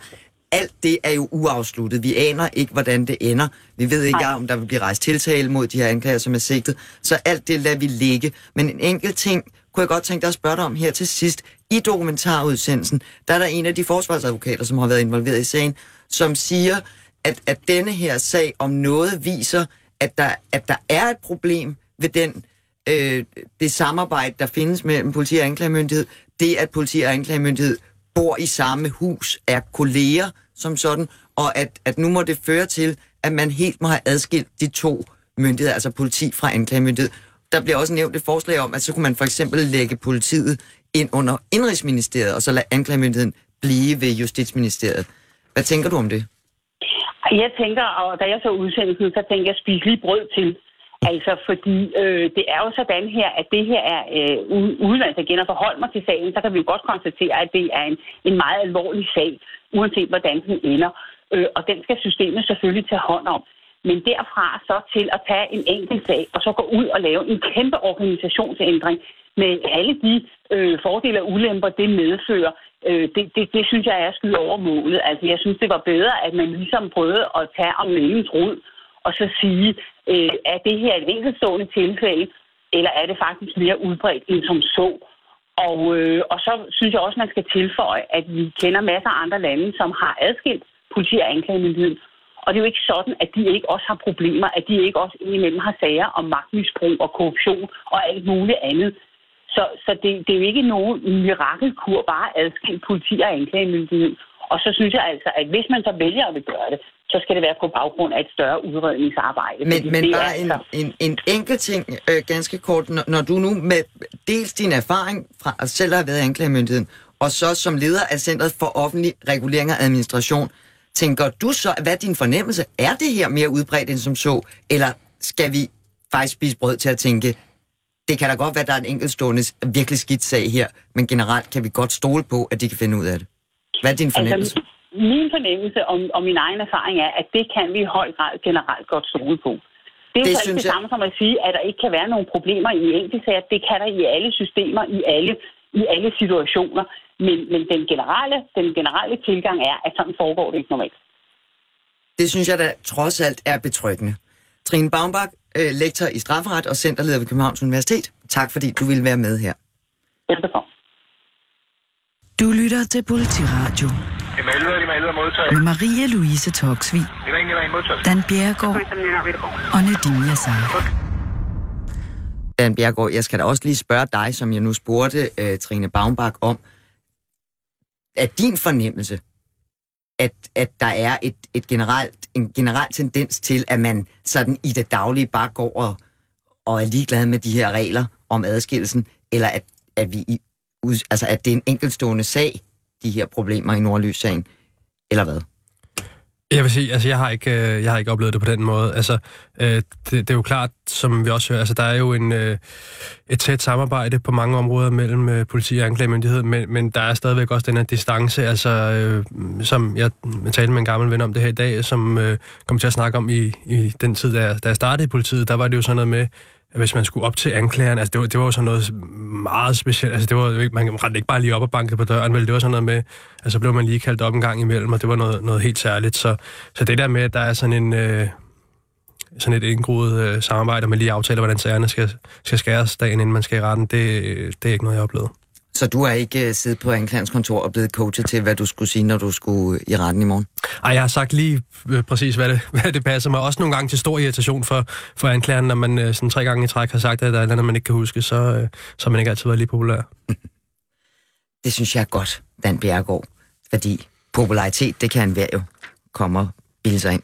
alt det er jo uafsluttet. Vi aner ikke, hvordan det ender. Vi ved ikke, Nej. om der vil blive rejst tiltale mod de her anklager, som er sigtet. Så alt det lader vi ligge. Men en enkelt ting kunne jeg godt tænke dig at spørge dig om her til sidst. I dokumentarudsendelsen, der er der en af de forsvarsadvokater, som har været involveret i sagen, som siger, at, at denne her sag om noget viser, at der, at der er et problem ved den, øh, det samarbejde, der findes mellem politi og anklagemyndighed. Det, at politi og anklagemyndighed bor i samme hus, er kolleger som sådan, og at, at nu må det føre til, at man helt må have adskilt de to myndigheder, altså politi fra anklagemyndighed. Der bliver også nævnt et forslag om, at så kunne man for eksempel lægge politiet ind under Indrigsministeriet, og så lade anklagemyndigheden blive ved Justitsministeriet. Hvad tænker du om det? Jeg tænker, og da jeg så udsendelsen, så tænker jeg, spis lige brød til. Altså, fordi øh, det er jo sådan her, at det her er, øh, udlandet igen og forholde mig til sagen, så kan vi jo godt konstatere, at det er en, en meget alvorlig sag, uanset hvordan den ender. Øh, og den skal systemet selvfølgelig tage hånd om. Men derfra så til at tage en enkelt sag, og så gå ud og lave en kæmpe organisationsændring med alle de øh, fordele og ulemper, det medfører, øh, det, det, det synes jeg er at skyde over målet. Altså, jeg synes, det var bedre, at man ligesom prøvede at tage om nældens rod, og så sige, øh, er det her et enkeltstående tilfælde, eller er det faktisk mere udbredt end som så? Og, øh, og så synes jeg også, man skal tilføje, at vi kender masser af andre lande, som har adskilt politi og anklagemyndigheden. Og det er jo ikke sådan, at de ikke også har problemer, at de ikke også indimellem har sager om magtmisbrug og korruption og alt muligt andet. Så, så det, det er jo ikke nogen mirakelkur bare at adskille politi og anklagemyndighed. Og så synes jeg altså, at hvis man så vælger at vil gøre det, så skal det være på baggrund af et større udredningsarbejde. Men, men bare en, altså- en, en enkelt ting, øh, ganske kort. Når, når du nu med dels din erfaring fra at selv have været anklagemyndigheden, og så som leder af Centret for Offentlig Regulering og Administration, tænker du så, hvad er din fornemmelse? Er det her mere udbredt end som så? Eller skal vi faktisk spise brød til at tænke, det kan da godt være, at der er en enkeltstående virkelig skidt sag her, men generelt kan vi godt stole på, at de kan finde ud af det. Hvad er din fornemmelse? Altså, min fornemmelse og, og min egen erfaring er, at det kan vi i høj grad generelt godt stole på. Det er Det så ikke det jeg- samme som at sige, at der ikke kan være nogle problemer i enkeltsager. Det kan der i alle systemer, i alle, i alle situationer. Men, men den, generelle, den generelle tilgang er, at sådan foregår det ikke normalt. Det synes jeg da trods alt er betryggende. Trine Baumbach, øh, lektor i strafferet og centerleder ved Københavns Universitet. Tak fordi du ville være med her. Velbekomme. Du lytter til Politiradio Dem 11 de med 11 modtaget. med Maria Louise Toksvig. Dan Bjergård og Nadine Yassar. Dan Bjergård, jeg skal da også lige spørge dig, som jeg nu spurgte øh, Trine Baumbach om. Er din fornemmelse, at, at der er et, et generelt, en generel tendens til, at man sådan i det daglige bare går og, og er ligeglad med de her regler om adskillelsen, eller at, at, vi i, altså, at det er en enkeltstående sag, de her problemer i Nordlys-sagen, eller hvad? Jeg vil sige, altså jeg har ikke, øh, jeg har ikke oplevet det på den måde. Altså, øh, det, det er jo klart, som vi også hører, altså der er jo en, øh, et tæt samarbejde på mange områder mellem øh, politi og anklagemyndighed, men, men der er stadigvæk også den her distance, altså øh, som jeg talte med en gammel ven om det her i dag, som øh, kom til at snakke om i, i den tid, da jeg, da jeg startede i politiet, der var det jo sådan noget med, hvis man skulle op til anklageren, altså det var, det var jo sådan noget meget specielt, altså det var ikke, man rendte ikke bare lige op og bankede på døren, vel, det var sådan noget med, altså blev man lige kaldt op en gang imellem, og det var noget, noget helt særligt, så, så det der med, at der er sådan en, øh, sådan et indgroet øh, samarbejde, og man lige aftaler, hvordan sagerne skal, skal skæres dagen, inden man skal i retten, det, det er ikke noget, jeg har oplevet. Så du har ikke uh, siddet på anklagerens kontor og blevet coachet til, hvad du skulle sige, når du skulle i retten i morgen? Ej, jeg har sagt lige øh, præcis, hvad det, hvad det passer mig. Også nogle gange til stor irritation for, for anklageren, når man øh, sådan tre gange i træk har sagt, at der er noget, man ikke kan huske, så, øh, så har man ikke altid været lige populær. Det synes jeg er godt, Dan Bjergård, fordi popularitet, det kan enhver jo komme og bilde sig ind.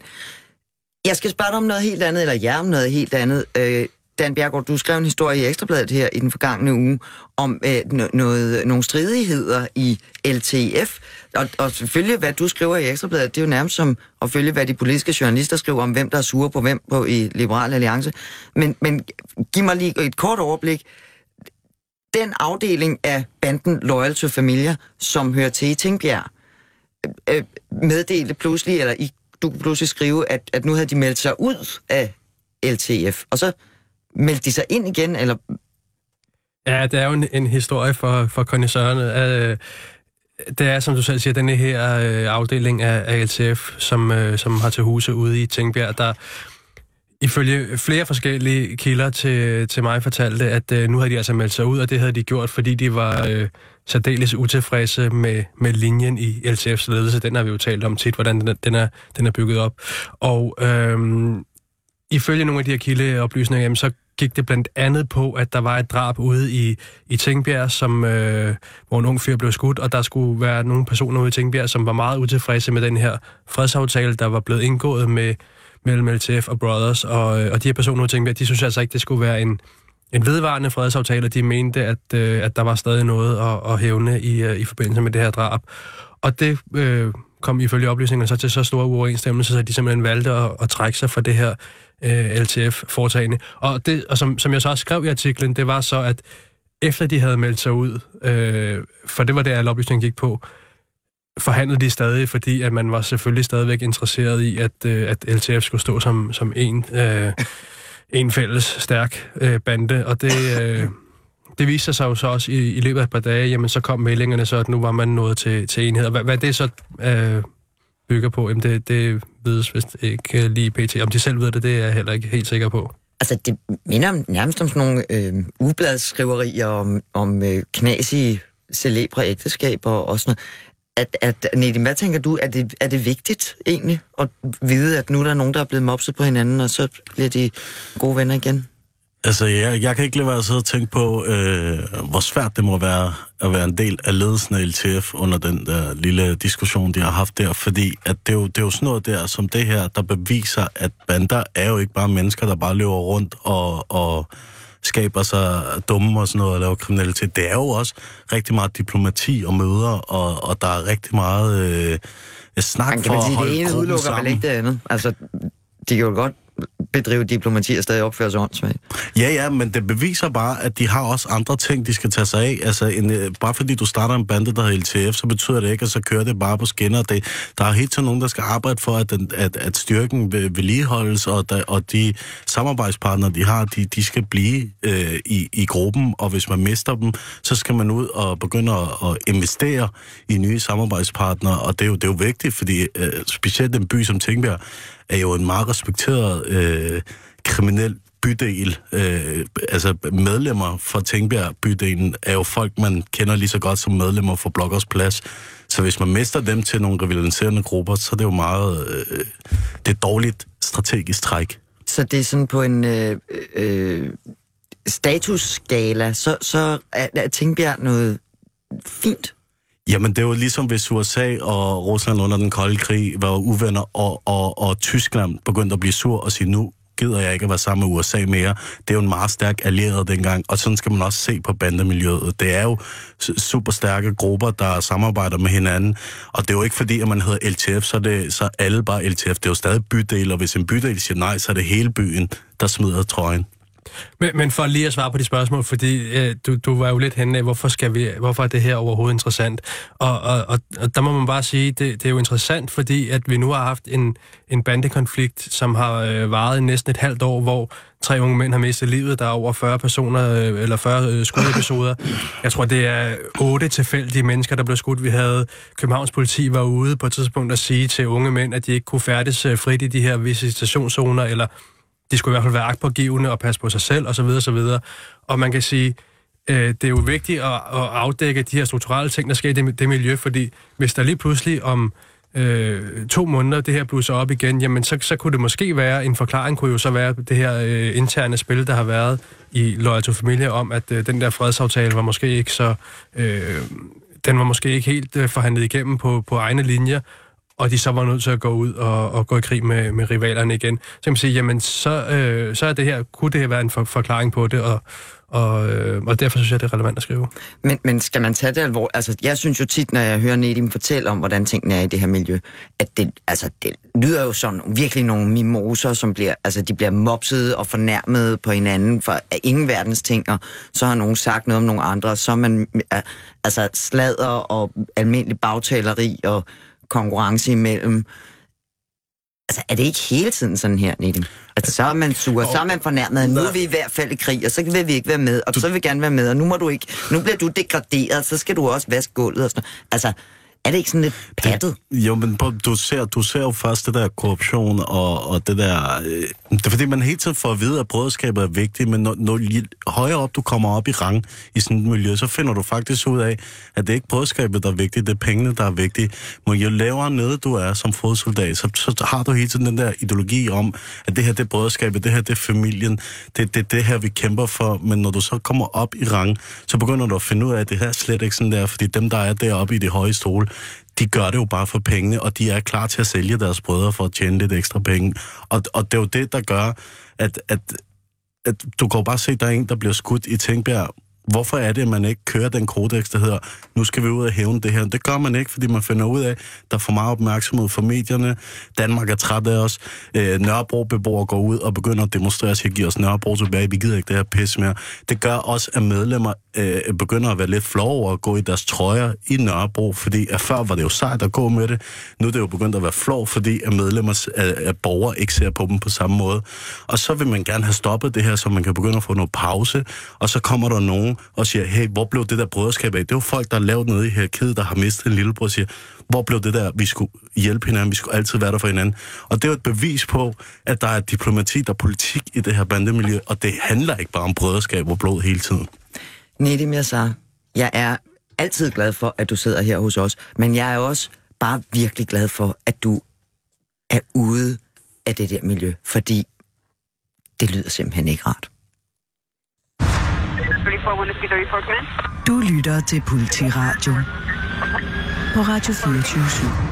Jeg skal spørge dig om noget helt andet, eller jer om noget helt andet. Øh, Dan Bjergård, du skrev en historie i Ekstrabladet her i den forgangne uge om øh, no- noget, nogle stridigheder i LTF. Og, og selvfølgelig, hvad du skriver i Ekstrabladet, det er jo nærmest som at følge, hvad de politiske journalister skriver om, hvem der er sure på hvem på i Liberal Alliance. Men, men giv mig lige et kort overblik. Den afdeling af banden Loyal to Familia, som hører til i Tingbjerg, øh, øh meddelte pludselig, eller I, du kunne pludselig skrive, at, at nu havde de meldt sig ud af LTF. Og så meldte de sig ind igen, eller Ja, det er jo en, en historie for, for kondensørerne. Øh, det er, som du selv siger, denne her øh, afdeling af, af som, øh, som har til huse ude i Tingbjerg, der ifølge flere forskellige kilder til, til mig fortalte, at øh, nu havde de altså meldt sig ud, og det havde de gjort, fordi de var øh, særdeles utilfredse med, med linjen i LTF's ledelse. Den har vi jo talt om tit, hvordan den er, den er, den er bygget op. Og øh, ifølge nogle af de her kildeoplysninger, jamen, så gik det blandt andet på, at der var et drab ude i, i Tingbjerg, som, øh, hvor en ung fyr blev skudt, og der skulle være nogle personer ude i Tingbjerg, som var meget utilfredse med den her fredsaftale, der var blevet indgået med, mellem LTF og Brothers, og, øh, og de her personer ude i Tingbjerg, de synes altså ikke, det skulle være en, en vedvarende fredsaftale, de mente, at, øh, at der var stadig noget at, at hævne i, øh, i forbindelse med det her drab. Og det øh, kom ifølge oplysningerne så til så store uoverensstemmelser, så de simpelthen valgte at, at trække sig fra det her øh, LTF-foretagende. Og, det, og som, som jeg så også skrev i artiklen, det var så, at efter de havde meldt sig ud, øh, for det var det, alle oplysninger gik på, forhandlede de stadig, fordi at man var selvfølgelig stadigvæk interesseret i, at, øh, at LTF skulle stå som, som en, øh, en fælles stærk øh, bande, og det... Øh, det viste sig jo så også i, i løbet af et par dage, jamen så kom meldingerne så, at nu var man nået til, til enhed. Hvad, hvad det så øh, bygger på, jamen det, det vides vist ikke lige pt. Om de selv ved det, det er jeg heller ikke helt sikker på. Altså, det minder om- nærmest om sådan nogle øh, ubladsskriverier om, om øh, knasige, celebre ægteskaber og sådan noget. At, at, Nedim, hvad tænker du, er det, er det vigtigt egentlig at vide, at nu er der nogen, der er blevet mopset på hinanden, og så bliver de gode venner igen? Altså, jeg, jeg kan ikke lade være at sidde og tænke på, øh, hvor svært det må være at være en del af ledelsen af LTF under den der lille diskussion, de har haft der, fordi at det, er jo, det er jo sådan noget der, som det her, der beviser, at bander er jo ikke bare mennesker, der bare løber rundt og, og skaber sig dumme og sådan noget og laver kriminalitet. Det er jo også rigtig meget diplomati og møder, og, og der er rigtig meget øh, snak Man for kan at man sige, holde det ene udelukker vel ikke det andet. Altså, de kan jo godt bedrive diplomati og stadig opføre sig åndssvagt. Ja, ja, men det beviser bare, at de har også andre ting, de skal tage sig af. Altså, en, øh, bare fordi du starter en bande, der hedder LTF, så betyder det ikke, at så kører det bare på skinner. Det, der er helt til nogen, der skal arbejde for, at, den, at, at styrken vil vedligeholdes, og, der, og de samarbejdspartnere, de har, de, de skal blive øh, i, i gruppen, og hvis man mister dem, så skal man ud og begynde at, at investere i nye samarbejdspartnere, og det er jo, det er jo vigtigt, fordi øh, specielt en by som Tingbjerg er jo en meget respekteret øh, kriminel bydel. Øh, altså medlemmer fra Tingbjerg bydelen er jo folk, man kender lige så godt som medlemmer fra Blokkers Plads. Så hvis man mister dem til nogle rivaliserende grupper, så er det jo meget... Øh, det er et dårligt strategisk træk. Så det er sådan på en øh, øh, statusskala, så, så er, er Tingbjerg noget fint. Jamen, det var ligesom hvis USA og Rusland under den kolde krig var uvenner, og, og, og Tyskland begyndte at blive sur og sige, nu gider jeg ikke at være sammen med USA mere. Det er jo en meget stærk allieret dengang, og sådan skal man også se på bandemiljøet. Det er jo super stærke grupper, der samarbejder med hinanden, og det er jo ikke fordi, at man hedder LTF, så er, det, så alle bare LTF. Det er jo stadig bydel, og hvis en bydel siger nej, så er det hele byen, der smider trøjen. Men, men for lige at svare på de spørgsmål, fordi øh, du, du var jo lidt henne af, hvorfor, skal vi, hvorfor er det her overhovedet interessant? Og, og, og, og der må man bare sige, det, det er jo interessant, fordi at vi nu har haft en, en bandekonflikt, som har øh, varet næsten et halvt år, hvor tre unge mænd har mistet livet. Der er over 40 personer, øh, eller 40 øh, skudepisoder. Jeg tror, det er otte tilfældige mennesker, der blev skudt. Vi havde Københavns politi var ude på et tidspunkt at sige til unge mænd, at de ikke kunne færdes øh, frit i de her visitationszoner, eller de skulle i hvert fald være agtpågivende og passe på sig selv osv. osv. Og man kan sige, øh, det er jo vigtigt at, at afdække de her strukturelle ting, der sker i det, det miljø, fordi hvis der lige pludselig om øh, to måneder det her blusser op igen, jamen så, så kunne det måske være, en forklaring kunne jo så være det her øh, interne spil, der har været i Loyal to Familia om, at øh, den der fredsaftale var måske ikke så... Øh, den var måske ikke helt øh, forhandlet igennem på, på egne linjer, og de så var nødt til at gå ud og, og gå i krig med, med rivalerne igen. Så kan man sige, jamen så, øh, så er det her, kunne det her være en for, forklaring på det, og, og, øh, og derfor synes jeg, det er relevant at skrive. Men, men skal man tage det alvorligt? Altså, jeg synes jo tit, når jeg hører Nedim fortælle om, hvordan tingene er i det her miljø, at det, altså, det lyder jo sådan virkelig nogle mimoser, som bliver, altså, de bliver mopset og fornærmet på hinanden for af ingen verdens ting, og så har nogen sagt noget om nogle andre, så er man øh, altså, sladder og almindelig bagtaleri og konkurrence imellem. Altså, er det ikke hele tiden sådan her, Nikken? Altså, så er man sur, så er man fornærmet, nu er vi i hvert fald i krig, og så vil vi ikke være med, og så vil vi gerne være med, og nu må du ikke, nu bliver du degraderet, så skal du også vaske gulvet og sådan noget. Altså, er det ikke sådan lidt pattet? Jo, men du ser, du ser jo først det der korruption og, og det der... Øh, det er fordi, man hele tiden får at vide, at brødskabet er vigtigt, men når, når højere op du kommer op i rang i sådan et miljø, så finder du faktisk ud af, at det er ikke brødskabet, der er vigtigt, det er pengene, der er vigtige. Men jo lavere nede du er som fodsoldat, så, så har du hele tiden den der ideologi om, at det her det er brødskabet, det her det er familien, det det, det her, vi kæmper for. Men når du så kommer op i rang, så begynder du at finde ud af, at det her er slet ikke sådan der, fordi dem, der er deroppe i det høje stole, de gør det jo bare for pengene, og de er klar til at sælge deres brødre for at tjene lidt ekstra penge. Og, og det er jo det, der gør, at, at, at du kan jo bare se, at der er en, der bliver skudt i Tænkbjerg. Hvorfor er det, at man ikke kører den kodex, der hedder, nu skal vi ud og hævne det her? Det gør man ikke, fordi man finder ud af, at der er for meget opmærksomhed fra medierne. Danmark er træt af os. Øh, Nørrebro-beboere går ud og begynder at demonstrere og siger, os Nørrebro tilbage, vi gider ikke det her pis mere. Det gør også, at medlemmer øh, begynder at være lidt flov over at gå i deres trøjer i Nørrebro, fordi at før var det jo sejt at gå med det. Nu er det jo begyndt at være flov, fordi at medlemmer øh, af, af borgere ikke ser på dem på samme måde. Og så vil man gerne have stoppet det her, så man kan begynde at få noget pause, og så kommer der nogen og siger, hey, hvor blev det der brøderskab af? Det var folk, der er lavet noget i her kæde, der har mistet en lillebror, og siger, hvor blev det der, vi skulle hjælpe hinanden, vi skulle altid være der for hinanden. Og det er jo et bevis på, at der er diplomati, der er politik i det her bandemiljø, og det handler ikke bare om brøderskab og blod hele tiden. Nedim Yassar, jeg er altid glad for, at du sidder her hos os, men jeg er også bare virkelig glad for, at du er ude af det der miljø, fordi det lyder simpelthen ikke rart. Du lytter til Politiradio på Radio 24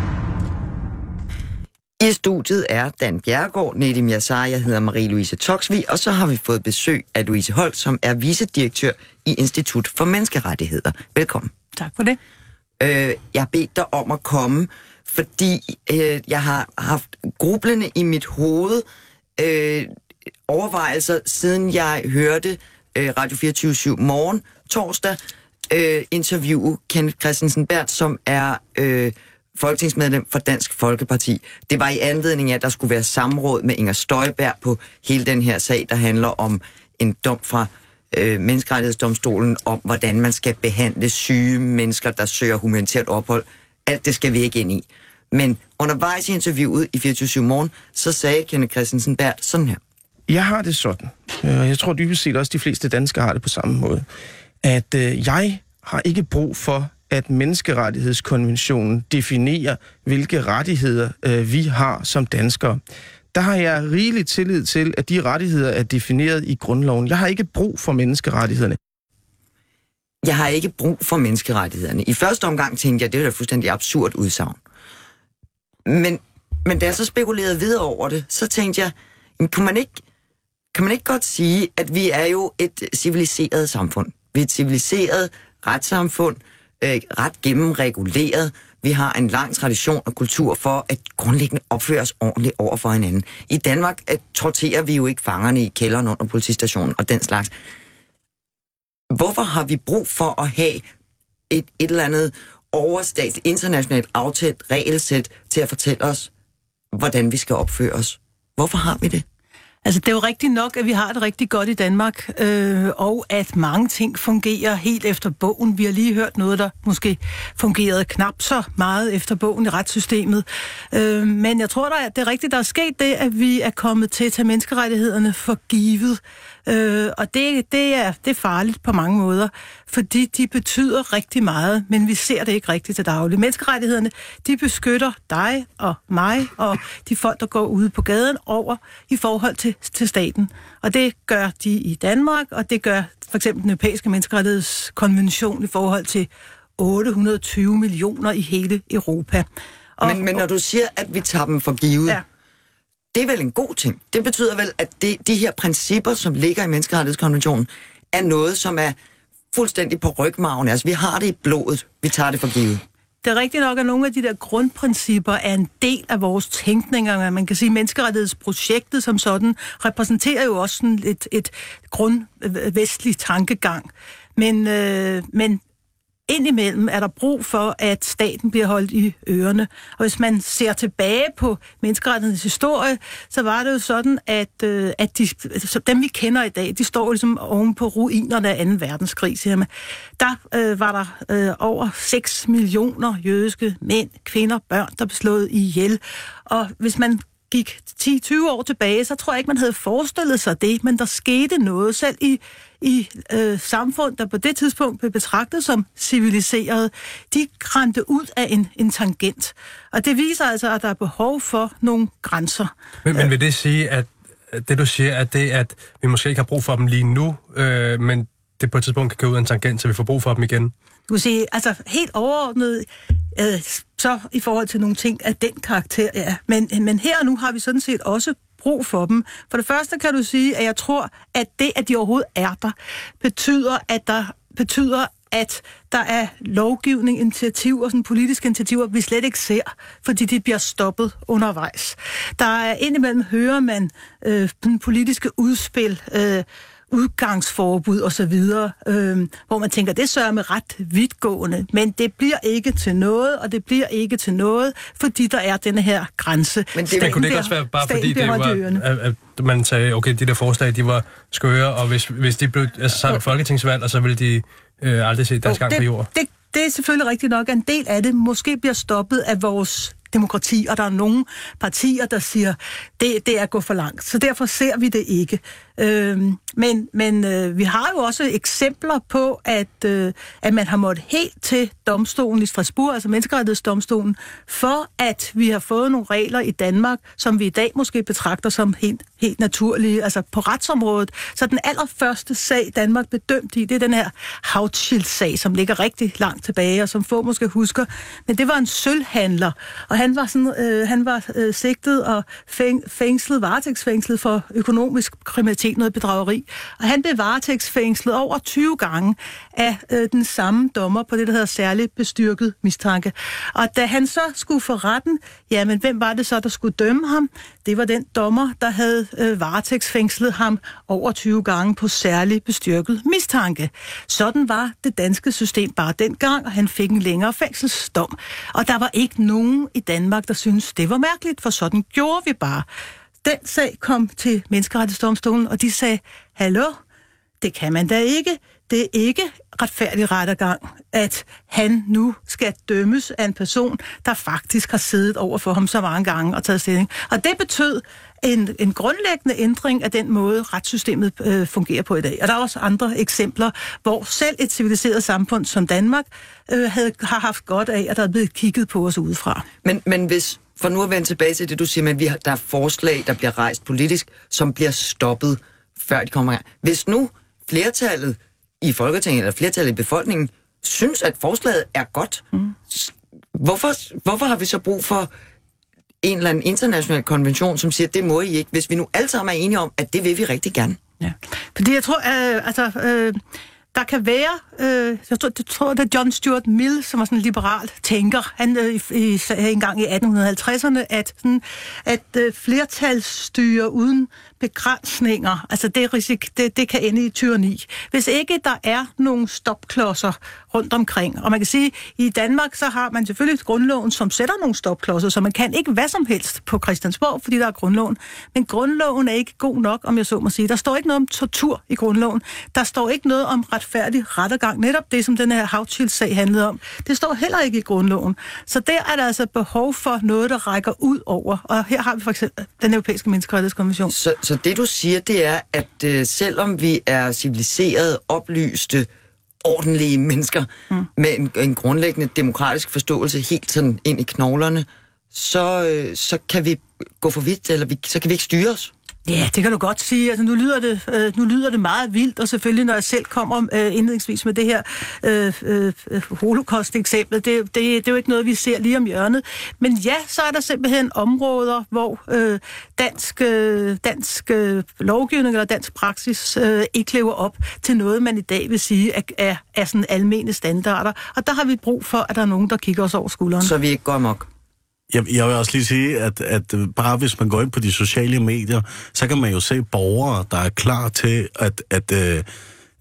i studiet er Dan Bjergård, Nedim Yassar, jeg hedder Marie-Louise Toksvig, og så har vi fået besøg af Louise Holt, som er vicedirektør i Institut for Menneskerettigheder. Velkommen. Tak for det. Øh, jeg har bedt dig om at komme, fordi øh, jeg har haft grublende i mit hoved øh, overvejelser, siden jeg hørte øh, Radio 24 morgen torsdag øh, interviewe Kenneth Christensen Bert, som er øh, folketingsmedlem for Dansk Folkeparti. Det var i anledning af, at der skulle være samråd med Inger Støjberg på hele den her sag, der handler om en dom fra øh, Menneskerettighedsdomstolen om, hvordan man skal behandle syge mennesker, der søger humanitært ophold. Alt det skal vi ikke ind i. Men undervejs i interviewet i 24 morgen, så sagde Kenneth Christensen Bært sådan her. Jeg har det sådan, og jeg tror dybest set også, de fleste danskere har det på samme måde, at øh, jeg har ikke brug for, at menneskerettighedskonventionen definerer, hvilke rettigheder øh, vi har som danskere. Der har jeg rigelig tillid til, at de rettigheder er defineret i grundloven. Jeg har ikke brug for menneskerettighederne. Jeg har ikke brug for menneskerettighederne. I første omgang tænkte jeg, det er da fuldstændig absurd udsagn. Men, men da jeg så spekulerede videre over det, så tænkte jeg, jamen, kunne man ikke kan man ikke godt sige, at vi er jo et civiliseret samfund. Vi er et civiliseret retssamfund, øh, ret gennemreguleret. Vi har en lang tradition og kultur for at grundlæggende opføre os ordentligt over for hinanden. I Danmark at torterer vi jo ikke fangerne i kælderen under politistationen og den slags. Hvorfor har vi brug for at have et, et eller andet overstats internationalt aftalt regelsæt til at fortælle os, hvordan vi skal opføre os? Hvorfor har vi det? Altså, det er jo rigtigt nok, at vi har det rigtig godt i Danmark, øh, og at mange ting fungerer helt efter bogen. Vi har lige hørt noget, der måske fungerede knap så meget efter bogen i retssystemet. Øh, men jeg tror da, at det er rigtigt, der er sket det, at vi er kommet til at tage menneskerettighederne for givet. Øh, og det, det, er, det er farligt på mange måder, fordi de betyder rigtig meget, men vi ser det ikke rigtigt til daglig. Menneskerettighederne, de beskytter dig og mig og de folk, der går ude på gaden over i forhold til, til staten. Og det gør de i Danmark, og det gør for eksempel den europæiske menneskerettighedskonvention i forhold til 820 millioner i hele Europa. Og, men, men når du siger, at vi tager dem for givet, ja det er vel en god ting. Det betyder vel, at det, de her principper, som ligger i menneskerettighedskonventionen, er noget, som er fuldstændig på rygmagen. Altså, vi har det i blodet. Vi tager det for givet. Det er rigtigt nok, at nogle af de der grundprincipper er en del af vores tænkninger. Man kan sige, at menneskerettighedsprojektet som sådan repræsenterer jo også sådan et, et grundvestlig tankegang. Men, øh, men indimellem er der brug for, at staten bliver holdt i ørerne. Og hvis man ser tilbage på menneskerettighedernes historie, så var det jo sådan, at, øh, at de, altså, dem vi kender i dag, de står ligesom oven på ruinerne af 2. verdenskrig, siger man. Der øh, var der øh, over 6 millioner jødiske mænd, kvinder, børn, der blev slået ihjel. Og hvis man gik 10-20 år tilbage, så tror jeg ikke, man havde forestillet sig det, men der skete noget selv i, i øh, samfund, der på det tidspunkt blev betragtet som civiliseret. De grændte ud af en, en tangent. Og det viser altså, at der er behov for nogle grænser. Men, men vil det sige, at det du siger, at det at vi måske ikke har brug for dem lige nu, øh, men det på et tidspunkt kan gå ud af en tangent, så vi får brug for dem igen? Du vil sige, altså helt overordnet, øh, så i forhold til nogle ting af den karakter, ja. Men, men her og nu har vi sådan set også brug for dem. For det første kan du sige, at jeg tror, at det, at de overhovedet er der, betyder, at der betyder, at der er lovgivning, initiativer, sådan politiske initiativer, vi slet ikke ser, fordi de bliver stoppet undervejs. Der er indimellem, hører man øh, politiske udspil, øh, udgangsforbud osv., øh, hvor man tænker, det sørger med ret vidtgående, men det bliver ikke til noget, og det bliver ikke til noget, fordi der er denne her grænse. Men det, det kunne det også være bare fordi det var, at, at man sagde, okay, de der forslag, de var skøre, og hvis, hvis de blev altså, så folketingsvalg, og så ville de øh, aldrig se deres gang på jord. Det, det er selvfølgelig rigtigt nok, at en del af det måske bliver stoppet af vores demokrati, og der er nogle partier, der siger, det, det er at gå for langt. Så derfor ser vi det ikke. Øh, men men øh, vi har jo også eksempler på, at, øh, at man har måttet helt til domstolen i Strasbourg, altså menneskerettighedsdomstolen, for at vi har fået nogle regler i Danmark, som vi i dag måske betragter som helt, helt naturlige, altså på retsområdet. Så den allerførste sag, Danmark blev dømt i, det er den her Hautschild-sag, som ligger rigtig langt tilbage, og som få måske husker. Men det var en sølvhandler, og han var, sådan, øh, han var øh, sigtet og fæng, fængslet, varetægtsfængslet for økonomisk kriminalitet, noget bedrageri. Og han blev varetægtsfængslet over 20 gange af øh, den samme dommer på det, der hedder særligt bestyrket mistanke. Og da han så skulle for retten, jamen hvem var det så, der skulle dømme ham? Det var den dommer, der havde øh, varetægtsfængslet ham over 20 gange på særligt bestyrket mistanke. Sådan var det danske system bare dengang, og han fik en længere fængselsdom. Og der var ikke nogen i Danmark, der syntes, det var mærkeligt, for sådan gjorde vi bare. Den sag kom til menneskerettighedsdomstolen, og de sagde, hallo, det kan man da ikke. Det er ikke retfærdig rettergang, at han nu skal dømmes af en person, der faktisk har siddet over for ham så mange gange og taget stilling. Og det betød en, en grundlæggende ændring af den måde, retssystemet øh, fungerer på i dag. Og der er også andre eksempler, hvor selv et civiliseret samfund som Danmark øh, havde, har haft godt af, at der er blevet kigget på os udefra. Men, men hvis for nu at vende tilbage til det, du siger, men vi har, der er forslag, der bliver rejst politisk, som bliver stoppet, før de kommer her. Hvis nu flertallet i Folketinget, eller flertallet i befolkningen, synes, at forslaget er godt, mm. hvorfor, hvorfor har vi så brug for en eller anden international konvention, som siger, at det må I ikke, hvis vi nu alle sammen er enige om, at det vil vi rigtig gerne. Ja. Fordi jeg tror, øh, altså, øh, der kan være, øh, jeg tror, jeg tror, det er John Stuart Mill, som var sådan en liberal tænker, han øh, i, i, en gang i 1850'erne, at, sådan, at øh, flertalsstyre uden begrænsninger, altså det, risik, det, det kan ende i tyranni. Hvis ikke der er nogle stopklodser rundt omkring, og man kan sige, at i Danmark så har man selvfølgelig grundloven, som sætter nogle stopklodser, så man kan ikke hvad som helst på Christiansborg, fordi der er grundloven. Men grundloven er ikke god nok, om jeg så må sige. Der står ikke noget om tortur i grundloven. Der står ikke noget om retfærdig rettergang. Netop det, som den her Havchild-sag handlede om. Det står heller ikke i grundloven. Så der er der altså behov for noget, der rækker ud over. Og her har vi for eksempel den europæiske menneskerettighedskonvention. Så, så det du siger, det er, at øh, selvom vi er civiliserede, oplyste, ordentlige mennesker mm. med en, en grundlæggende demokratisk forståelse helt sådan ind i knoglerne, så, øh, så kan vi gå for vidt, eller vi, så kan vi ikke styre os. Ja, det kan du godt sige. Altså, nu, lyder det, øh, nu lyder det meget vildt, og selvfølgelig, når jeg selv kommer øh, indledningsvis med det her øh, øh, øh holocaust-eksempel, det, det, det er jo ikke noget, vi ser lige om hjørnet. Men ja, så er der simpelthen områder, hvor øh, dansk, øh, dansk øh, lovgivning eller dansk praksis øh, ikke lever op til noget, man i dag vil sige er, er, er sådan almene standarder. Og der har vi brug for, at der er nogen, der kigger os over skulderen. Så vi ikke går amok. Jeg, jeg vil også lige sige, at, at bare hvis man går ind på de sociale medier, så kan man jo se borgere, der er klar til at, at, at,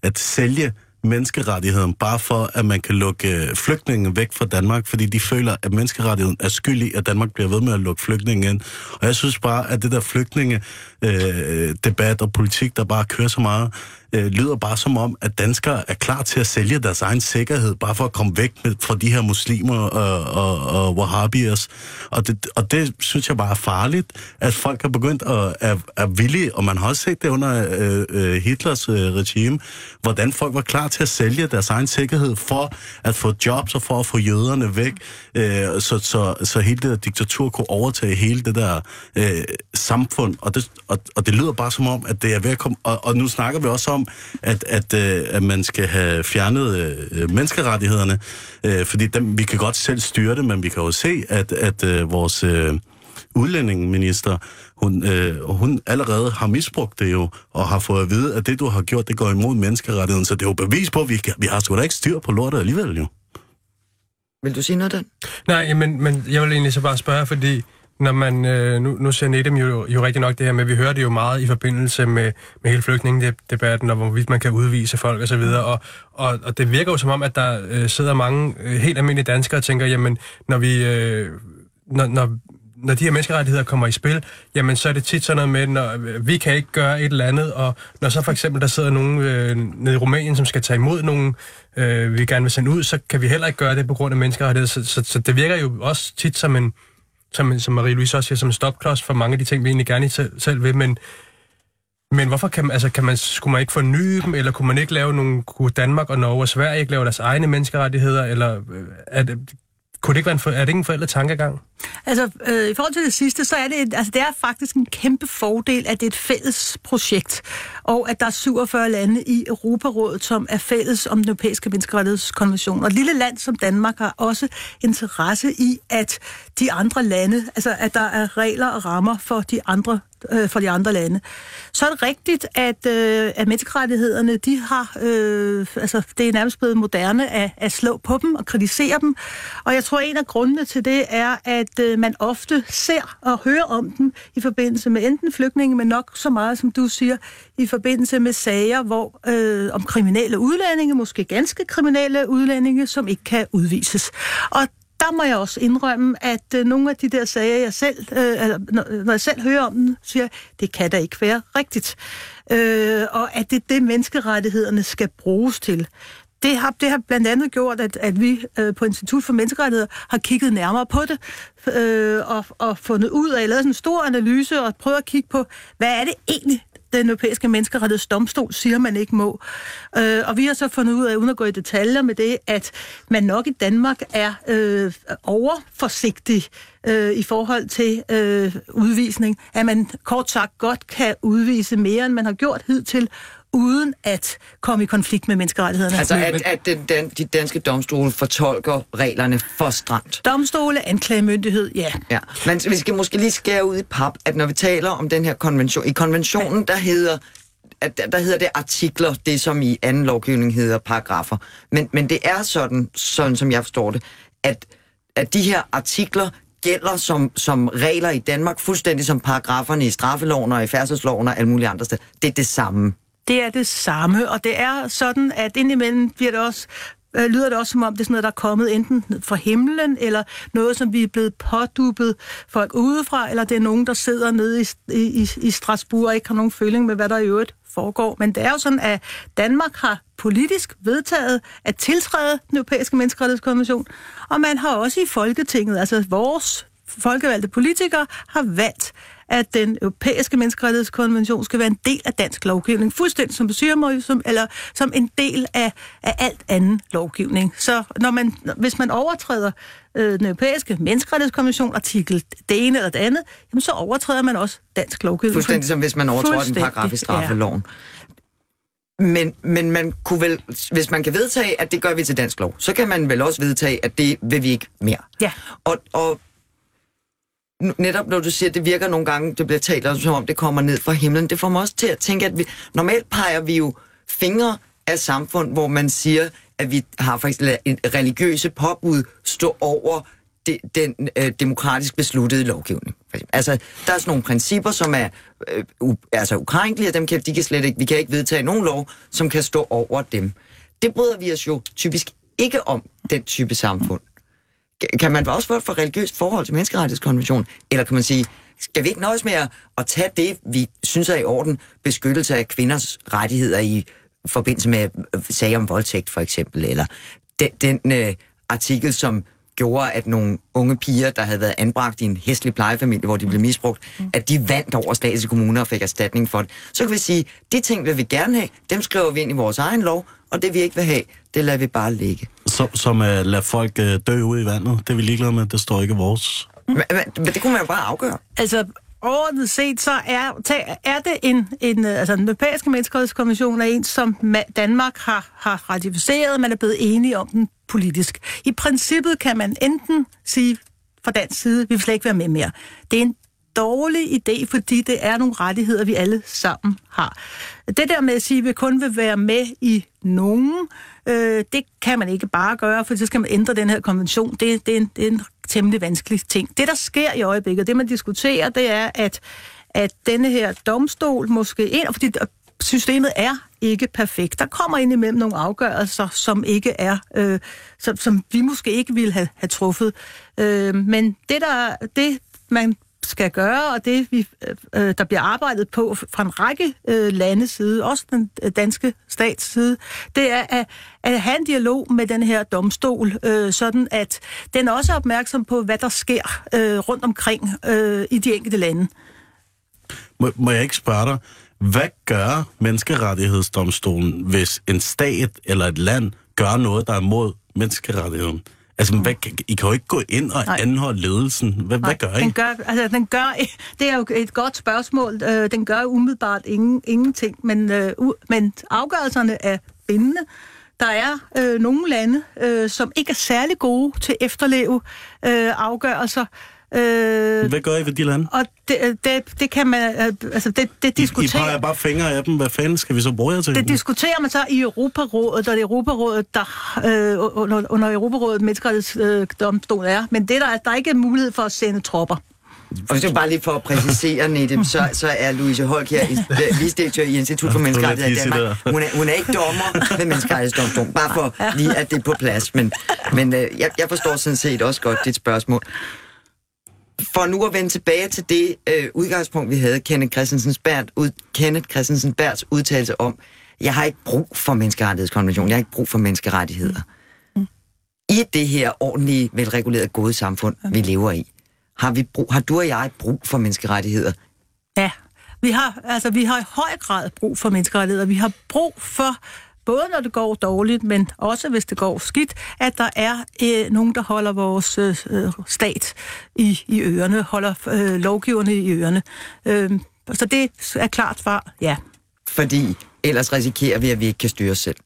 at sælge menneskerettigheden, bare for at man kan lukke øh, flygtninge væk fra Danmark, fordi de føler, at menneskerettigheden er skyldig, at Danmark bliver ved med at lukke flygtninge ind. Og jeg synes bare, at det der flygtninge øh, debat og politik, der bare kører så meget, øh, lyder bare som om, at danskere er klar til at sælge deres egen sikkerhed, bare for at komme væk med, fra de her muslimer og, og, og wahhabiers. Og det, og det synes jeg bare er farligt, at folk er begyndt at er, er villige, og man har også set det under øh, øh, Hitlers øh, regime, hvordan folk var klar til at sælge deres egen sikkerhed for at få jobs og for at få jøderne væk, øh, så, så, så hele det der diktatur kunne overtage hele det der øh, samfund. Og det, og, og det lyder bare som om, at det er ved at komme... Og, og nu snakker vi også om, at, at, øh, at man skal have fjernet øh, menneskerettighederne, øh, fordi dem, vi kan godt selv styre det, men vi kan jo se, at, at øh, vores øh, udlændingeminister, hun, øh, hun allerede har misbrugt det jo, og har fået at vide, at det, du har gjort, det går imod menneskerettigheden. Så det er jo bevis på, at vi, kan, vi har sgu da ikke styr på lortet alligevel jo. Vil du sige noget, Dan? Nej, men, men jeg vil egentlig så bare spørge, fordi når man, øh, nu, nu ser Nedem jo, jo rigtig nok det her med, vi hører det jo meget i forbindelse med, med hele flygtningedebatten, og hvorvidt man kan udvise folk osv., og, og, og, og det virker jo som om, at der øh, sidder mange øh, helt almindelige danskere og tænker, jamen, når vi, øh, når, når, når de her menneskerettigheder kommer i spil, jamen så er det tit sådan noget med, når øh, vi kan ikke gøre et eller andet, og når så for eksempel der sidder nogen øh, nede i Rumænien, som skal tage imod nogen, øh, vi gerne vil sende ud, så kan vi heller ikke gøre det på grund af menneskerettigheder. Så, så, så det virker jo også tit som en, som, som Marie-Louise også siger, som en stopklods for mange af de ting, vi egentlig gerne selv, selv vil, men, men hvorfor kan altså, kan man, skulle man ikke forny dem, eller kunne man ikke lave nogle, kunne Danmark og Norge og Sverige ikke lave deres egne menneskerettigheder, eller øh, er det, kunne det ikke være en, for, er det ikke en forældre tankegang? Altså, øh, i forhold til det sidste, så er det, et, altså, det er faktisk en kæmpe fordel, at det er et fælles projekt, og at der er 47 lande i Europarådet, som er fælles om den europæiske menneskerettighedskonvention. Og et lille land som Danmark har også interesse i, at de andre lande, altså at der er regler og rammer for de andre øh, for de andre lande. Så er det rigtigt, at, øh, at menneskerettighederne, de har, øh, altså det er nærmest blevet moderne at, at slå på dem og kritisere dem. Og jeg tror, en af grundene til det er, at øh, man ofte ser og hører om dem i forbindelse med enten flygtninge, men nok så meget, som du siger, i forbindelse med sager hvor øh, om kriminelle udlændinge, måske ganske kriminelle udlændinge, som ikke kan udvises. Og der må jeg også indrømme, at øh, nogle af de der sager, jeg selv, øh, eller, når, jeg selv hører om dem, siger det kan da ikke være rigtigt. Øh, og at det er det, menneskerettighederne skal bruges til. Det har, det har blandt andet gjort, at, at vi øh, på Institut for Menneskerettigheder har kigget nærmere på det øh, og, og fundet ud af, lavet sådan en stor analyse og prøvet at kigge på, hvad er det egentlig, den europæiske menneskerettighedsdomstol siger, man ikke må. Øh, og vi har så fundet ud af, uden at gå i detaljer med det, at man nok i Danmark er øh, overforsigtig øh, i forhold til øh, udvisning. At man kort sagt godt kan udvise mere, end man har gjort hidtil, uden at komme i konflikt med menneskerettighederne. Altså, at, at den, den, de danske domstole fortolker reglerne for stramt. Domstole, anklagemyndighed, ja. Ja, men vi skal måske lige skære ud i pap, at når vi taler om den her konvention, i konventionen, der hedder at der, der hedder det artikler, det som i anden lovgivning hedder paragrafer. Men, men det er sådan, sådan som jeg forstår det, at, at de her artikler gælder som, som regler i Danmark, fuldstændig som paragraferne i straffeloven og i færdselsloven og alle mulige andre steder. Det er det samme. Det er det samme, og det er sådan, at indimellem bliver det også øh, lyder det også som om, det er sådan noget, der er kommet enten fra himlen, eller noget, som vi er blevet påduppet folk udefra, eller det er nogen, der sidder nede i, i, i Strasbourg og ikke har nogen føling med, hvad der i øvrigt foregår. Men det er jo sådan, at Danmark har politisk vedtaget at tiltræde den europæiske menneskerettighedskonvention, og man har også i Folketinget, altså vores folkevalgte politikere, har valgt, at den europæiske menneskerettighedskonvention skal være en del af dansk lovgivning, fuldstændig som syremål, som, eller som en del af, af alt anden lovgivning. Så når man, hvis man overtræder øh, den europæiske menneskerettighedskonvention, artikel det ene eller det andet, jamen så overtræder man også dansk lovgivning. Fuldstændig som hvis man overtræder den paragraf i straffeloven. Ja. Men, men man kunne vel, hvis man kan vedtage, at det gør vi til dansk lov, så kan man vel også vedtage, at det vil vi ikke mere. Ja. Og, og netop når du siger, at det virker nogle gange, det bliver talt om, som om det kommer ned fra himlen, det får mig også til at tænke, at vi, normalt peger vi jo fingre af samfund, hvor man siger, at vi har faktisk en religiøse påbud stå over de, den øh, demokratisk besluttede lovgivning. Altså, der er sådan nogle principper, som er øh, u, altså ukrænkelige, og dem kan, de kan slet ikke, vi kan ikke vedtage nogen lov, som kan stå over dem. Det bryder vi os jo typisk ikke om, den type samfund. Kan man også få for religiøst forhold til menneskerettighedskonventionen? Eller kan man sige, skal vi ikke nøjes med at tage det, vi synes er i orden, beskyttelse af kvinders rettigheder i forbindelse med øh, sager om voldtægt for eksempel, eller den, den øh, artikel, som gjorde, at nogle unge piger, der havde været anbragt i en hæslig plejefamilie, hvor de blev misbrugt, mm. at de vandt over statslige kommuner og fik erstatning for det. Så kan vi sige, de ting vil vi gerne have, dem skriver vi ind i vores egen lov, og det vi ikke vil have, det lader vi bare ligge. Som, som uh, lader folk uh, dø ud i vandet, det er vi ligeglade med, det står ikke vores. Men, men, men det kunne man jo bare afgøre. Altså, overordnet set, så er, er det en, en altså den europæiske menneskerettighedskonvention er en, som Danmark har, har ratificeret, man er blevet enige om den politisk. I princippet kan man enten sige fra dansk side, vi vil slet ikke være med mere. Det er en dårlig idé, fordi det er nogle rettigheder, vi alle sammen har. Det der med at sige, at vi kun vil være med i nogen, øh, det kan man ikke bare gøre, for så skal man ændre den her konvention. Det, det, er, en, det er en temmelig vanskelig ting. Det, der sker i øjeblikket, det man diskuterer, det er, at, at denne her domstol måske ind, fordi systemet er ikke perfekt. Der kommer ind imellem nogle afgørelser, som ikke er, øh, som, som vi måske ikke ville have, have truffet. Øh, men det, der, det, man skal gøre, og det vi, øh, øh der bliver arbejdet på fra en række øh, landes side, også den øh, danske stats side, det er at, at have en dialog med den her domstol, øh, sådan at den også er opmærksom på, hvad der sker øh, rundt omkring øh, i de enkelte lande. Må, må jeg ikke spørge dig, hvad gør menneskerettighedsdomstolen, hvis en stat eller et land gør noget, der er mod menneskerettigheden? Altså, hvad, I kan jo ikke gå ind og Nej. anholde ledelsen. Hvad, Nej, hvad gør I? Den gør, altså, den gør, det er jo et godt spørgsmål. Øh, den gør umiddelbart ingen, ingenting, men, øh, men afgørelserne er bindende. Der er øh, nogle lande, øh, som ikke er særlig gode til at efterleve øh, afgørelser. Øh, Hvad gør I ved de lande? Og det, øh, det, det kan man, øh, altså det, det diskuterer... I, I peger bare fingre af dem. Hvad fanden skal vi så bruge jer til? Det diskuterer man så i Europarådet, og det er Europarådet, der øh, under, under Europarådet menneskerettighedsdomstol er. Men det der, der er ikke mulighed for at sende tropper. Og hvis du bare lige for at præcisere, Nette, så, så er Louise Holk her, visdirektør i Institut for Menneskerettigheder i Danmark. Hun er, hun er ikke dommer ved Menneskerettighedsdomstolen, bare for lige at det er på plads. Men, men øh, jeg, jeg forstår sådan set også godt dit spørgsmål for nu at vende tilbage til det øh, udgangspunkt, vi havde, Kenneth Christensen Bært, ud, Kenneth Christensen Bærts udtalelse om, jeg har ikke brug for menneskerettighedskonvention, jeg har ikke brug for menneskerettigheder. Mm. I det her ordentlige, velregulerede, gode samfund, okay. vi lever i, har, vi brug, har du og jeg brug for menneskerettigheder? Ja, vi har, altså, vi har i høj grad brug for menneskerettigheder. Vi har brug for både når det går dårligt, men også hvis det går skidt, at der er øh, nogen, der holder vores øh, stat i, i ørerne, holder øh, lovgiverne i ørerne. Øh, så det er klart svar, ja. Fordi ellers risikerer vi, at vi ikke kan styre os selv.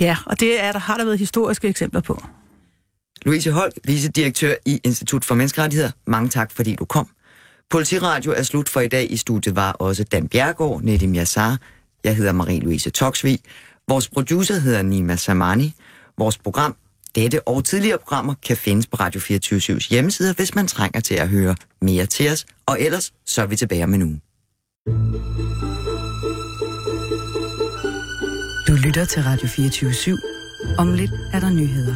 Ja, og det er, der har der været historiske eksempler på. Louise Holk, vicedirektør i Institut for Menneskerettigheder. Mange tak, fordi du kom. Politiradio er slut for i dag. I studiet var også Dan Bjergård, Nedim Yassar. Jeg hedder Marie-Louise Toksvig. Vores producer hedder Nima Samani. Vores program, dette og tidligere programmer, kan findes på Radio 24 hjemmeside, hvis man trænger til at høre mere til os. Og ellers, så er vi tilbage med nu. Du lytter til Radio 24 /7. Om lidt er der nyheder.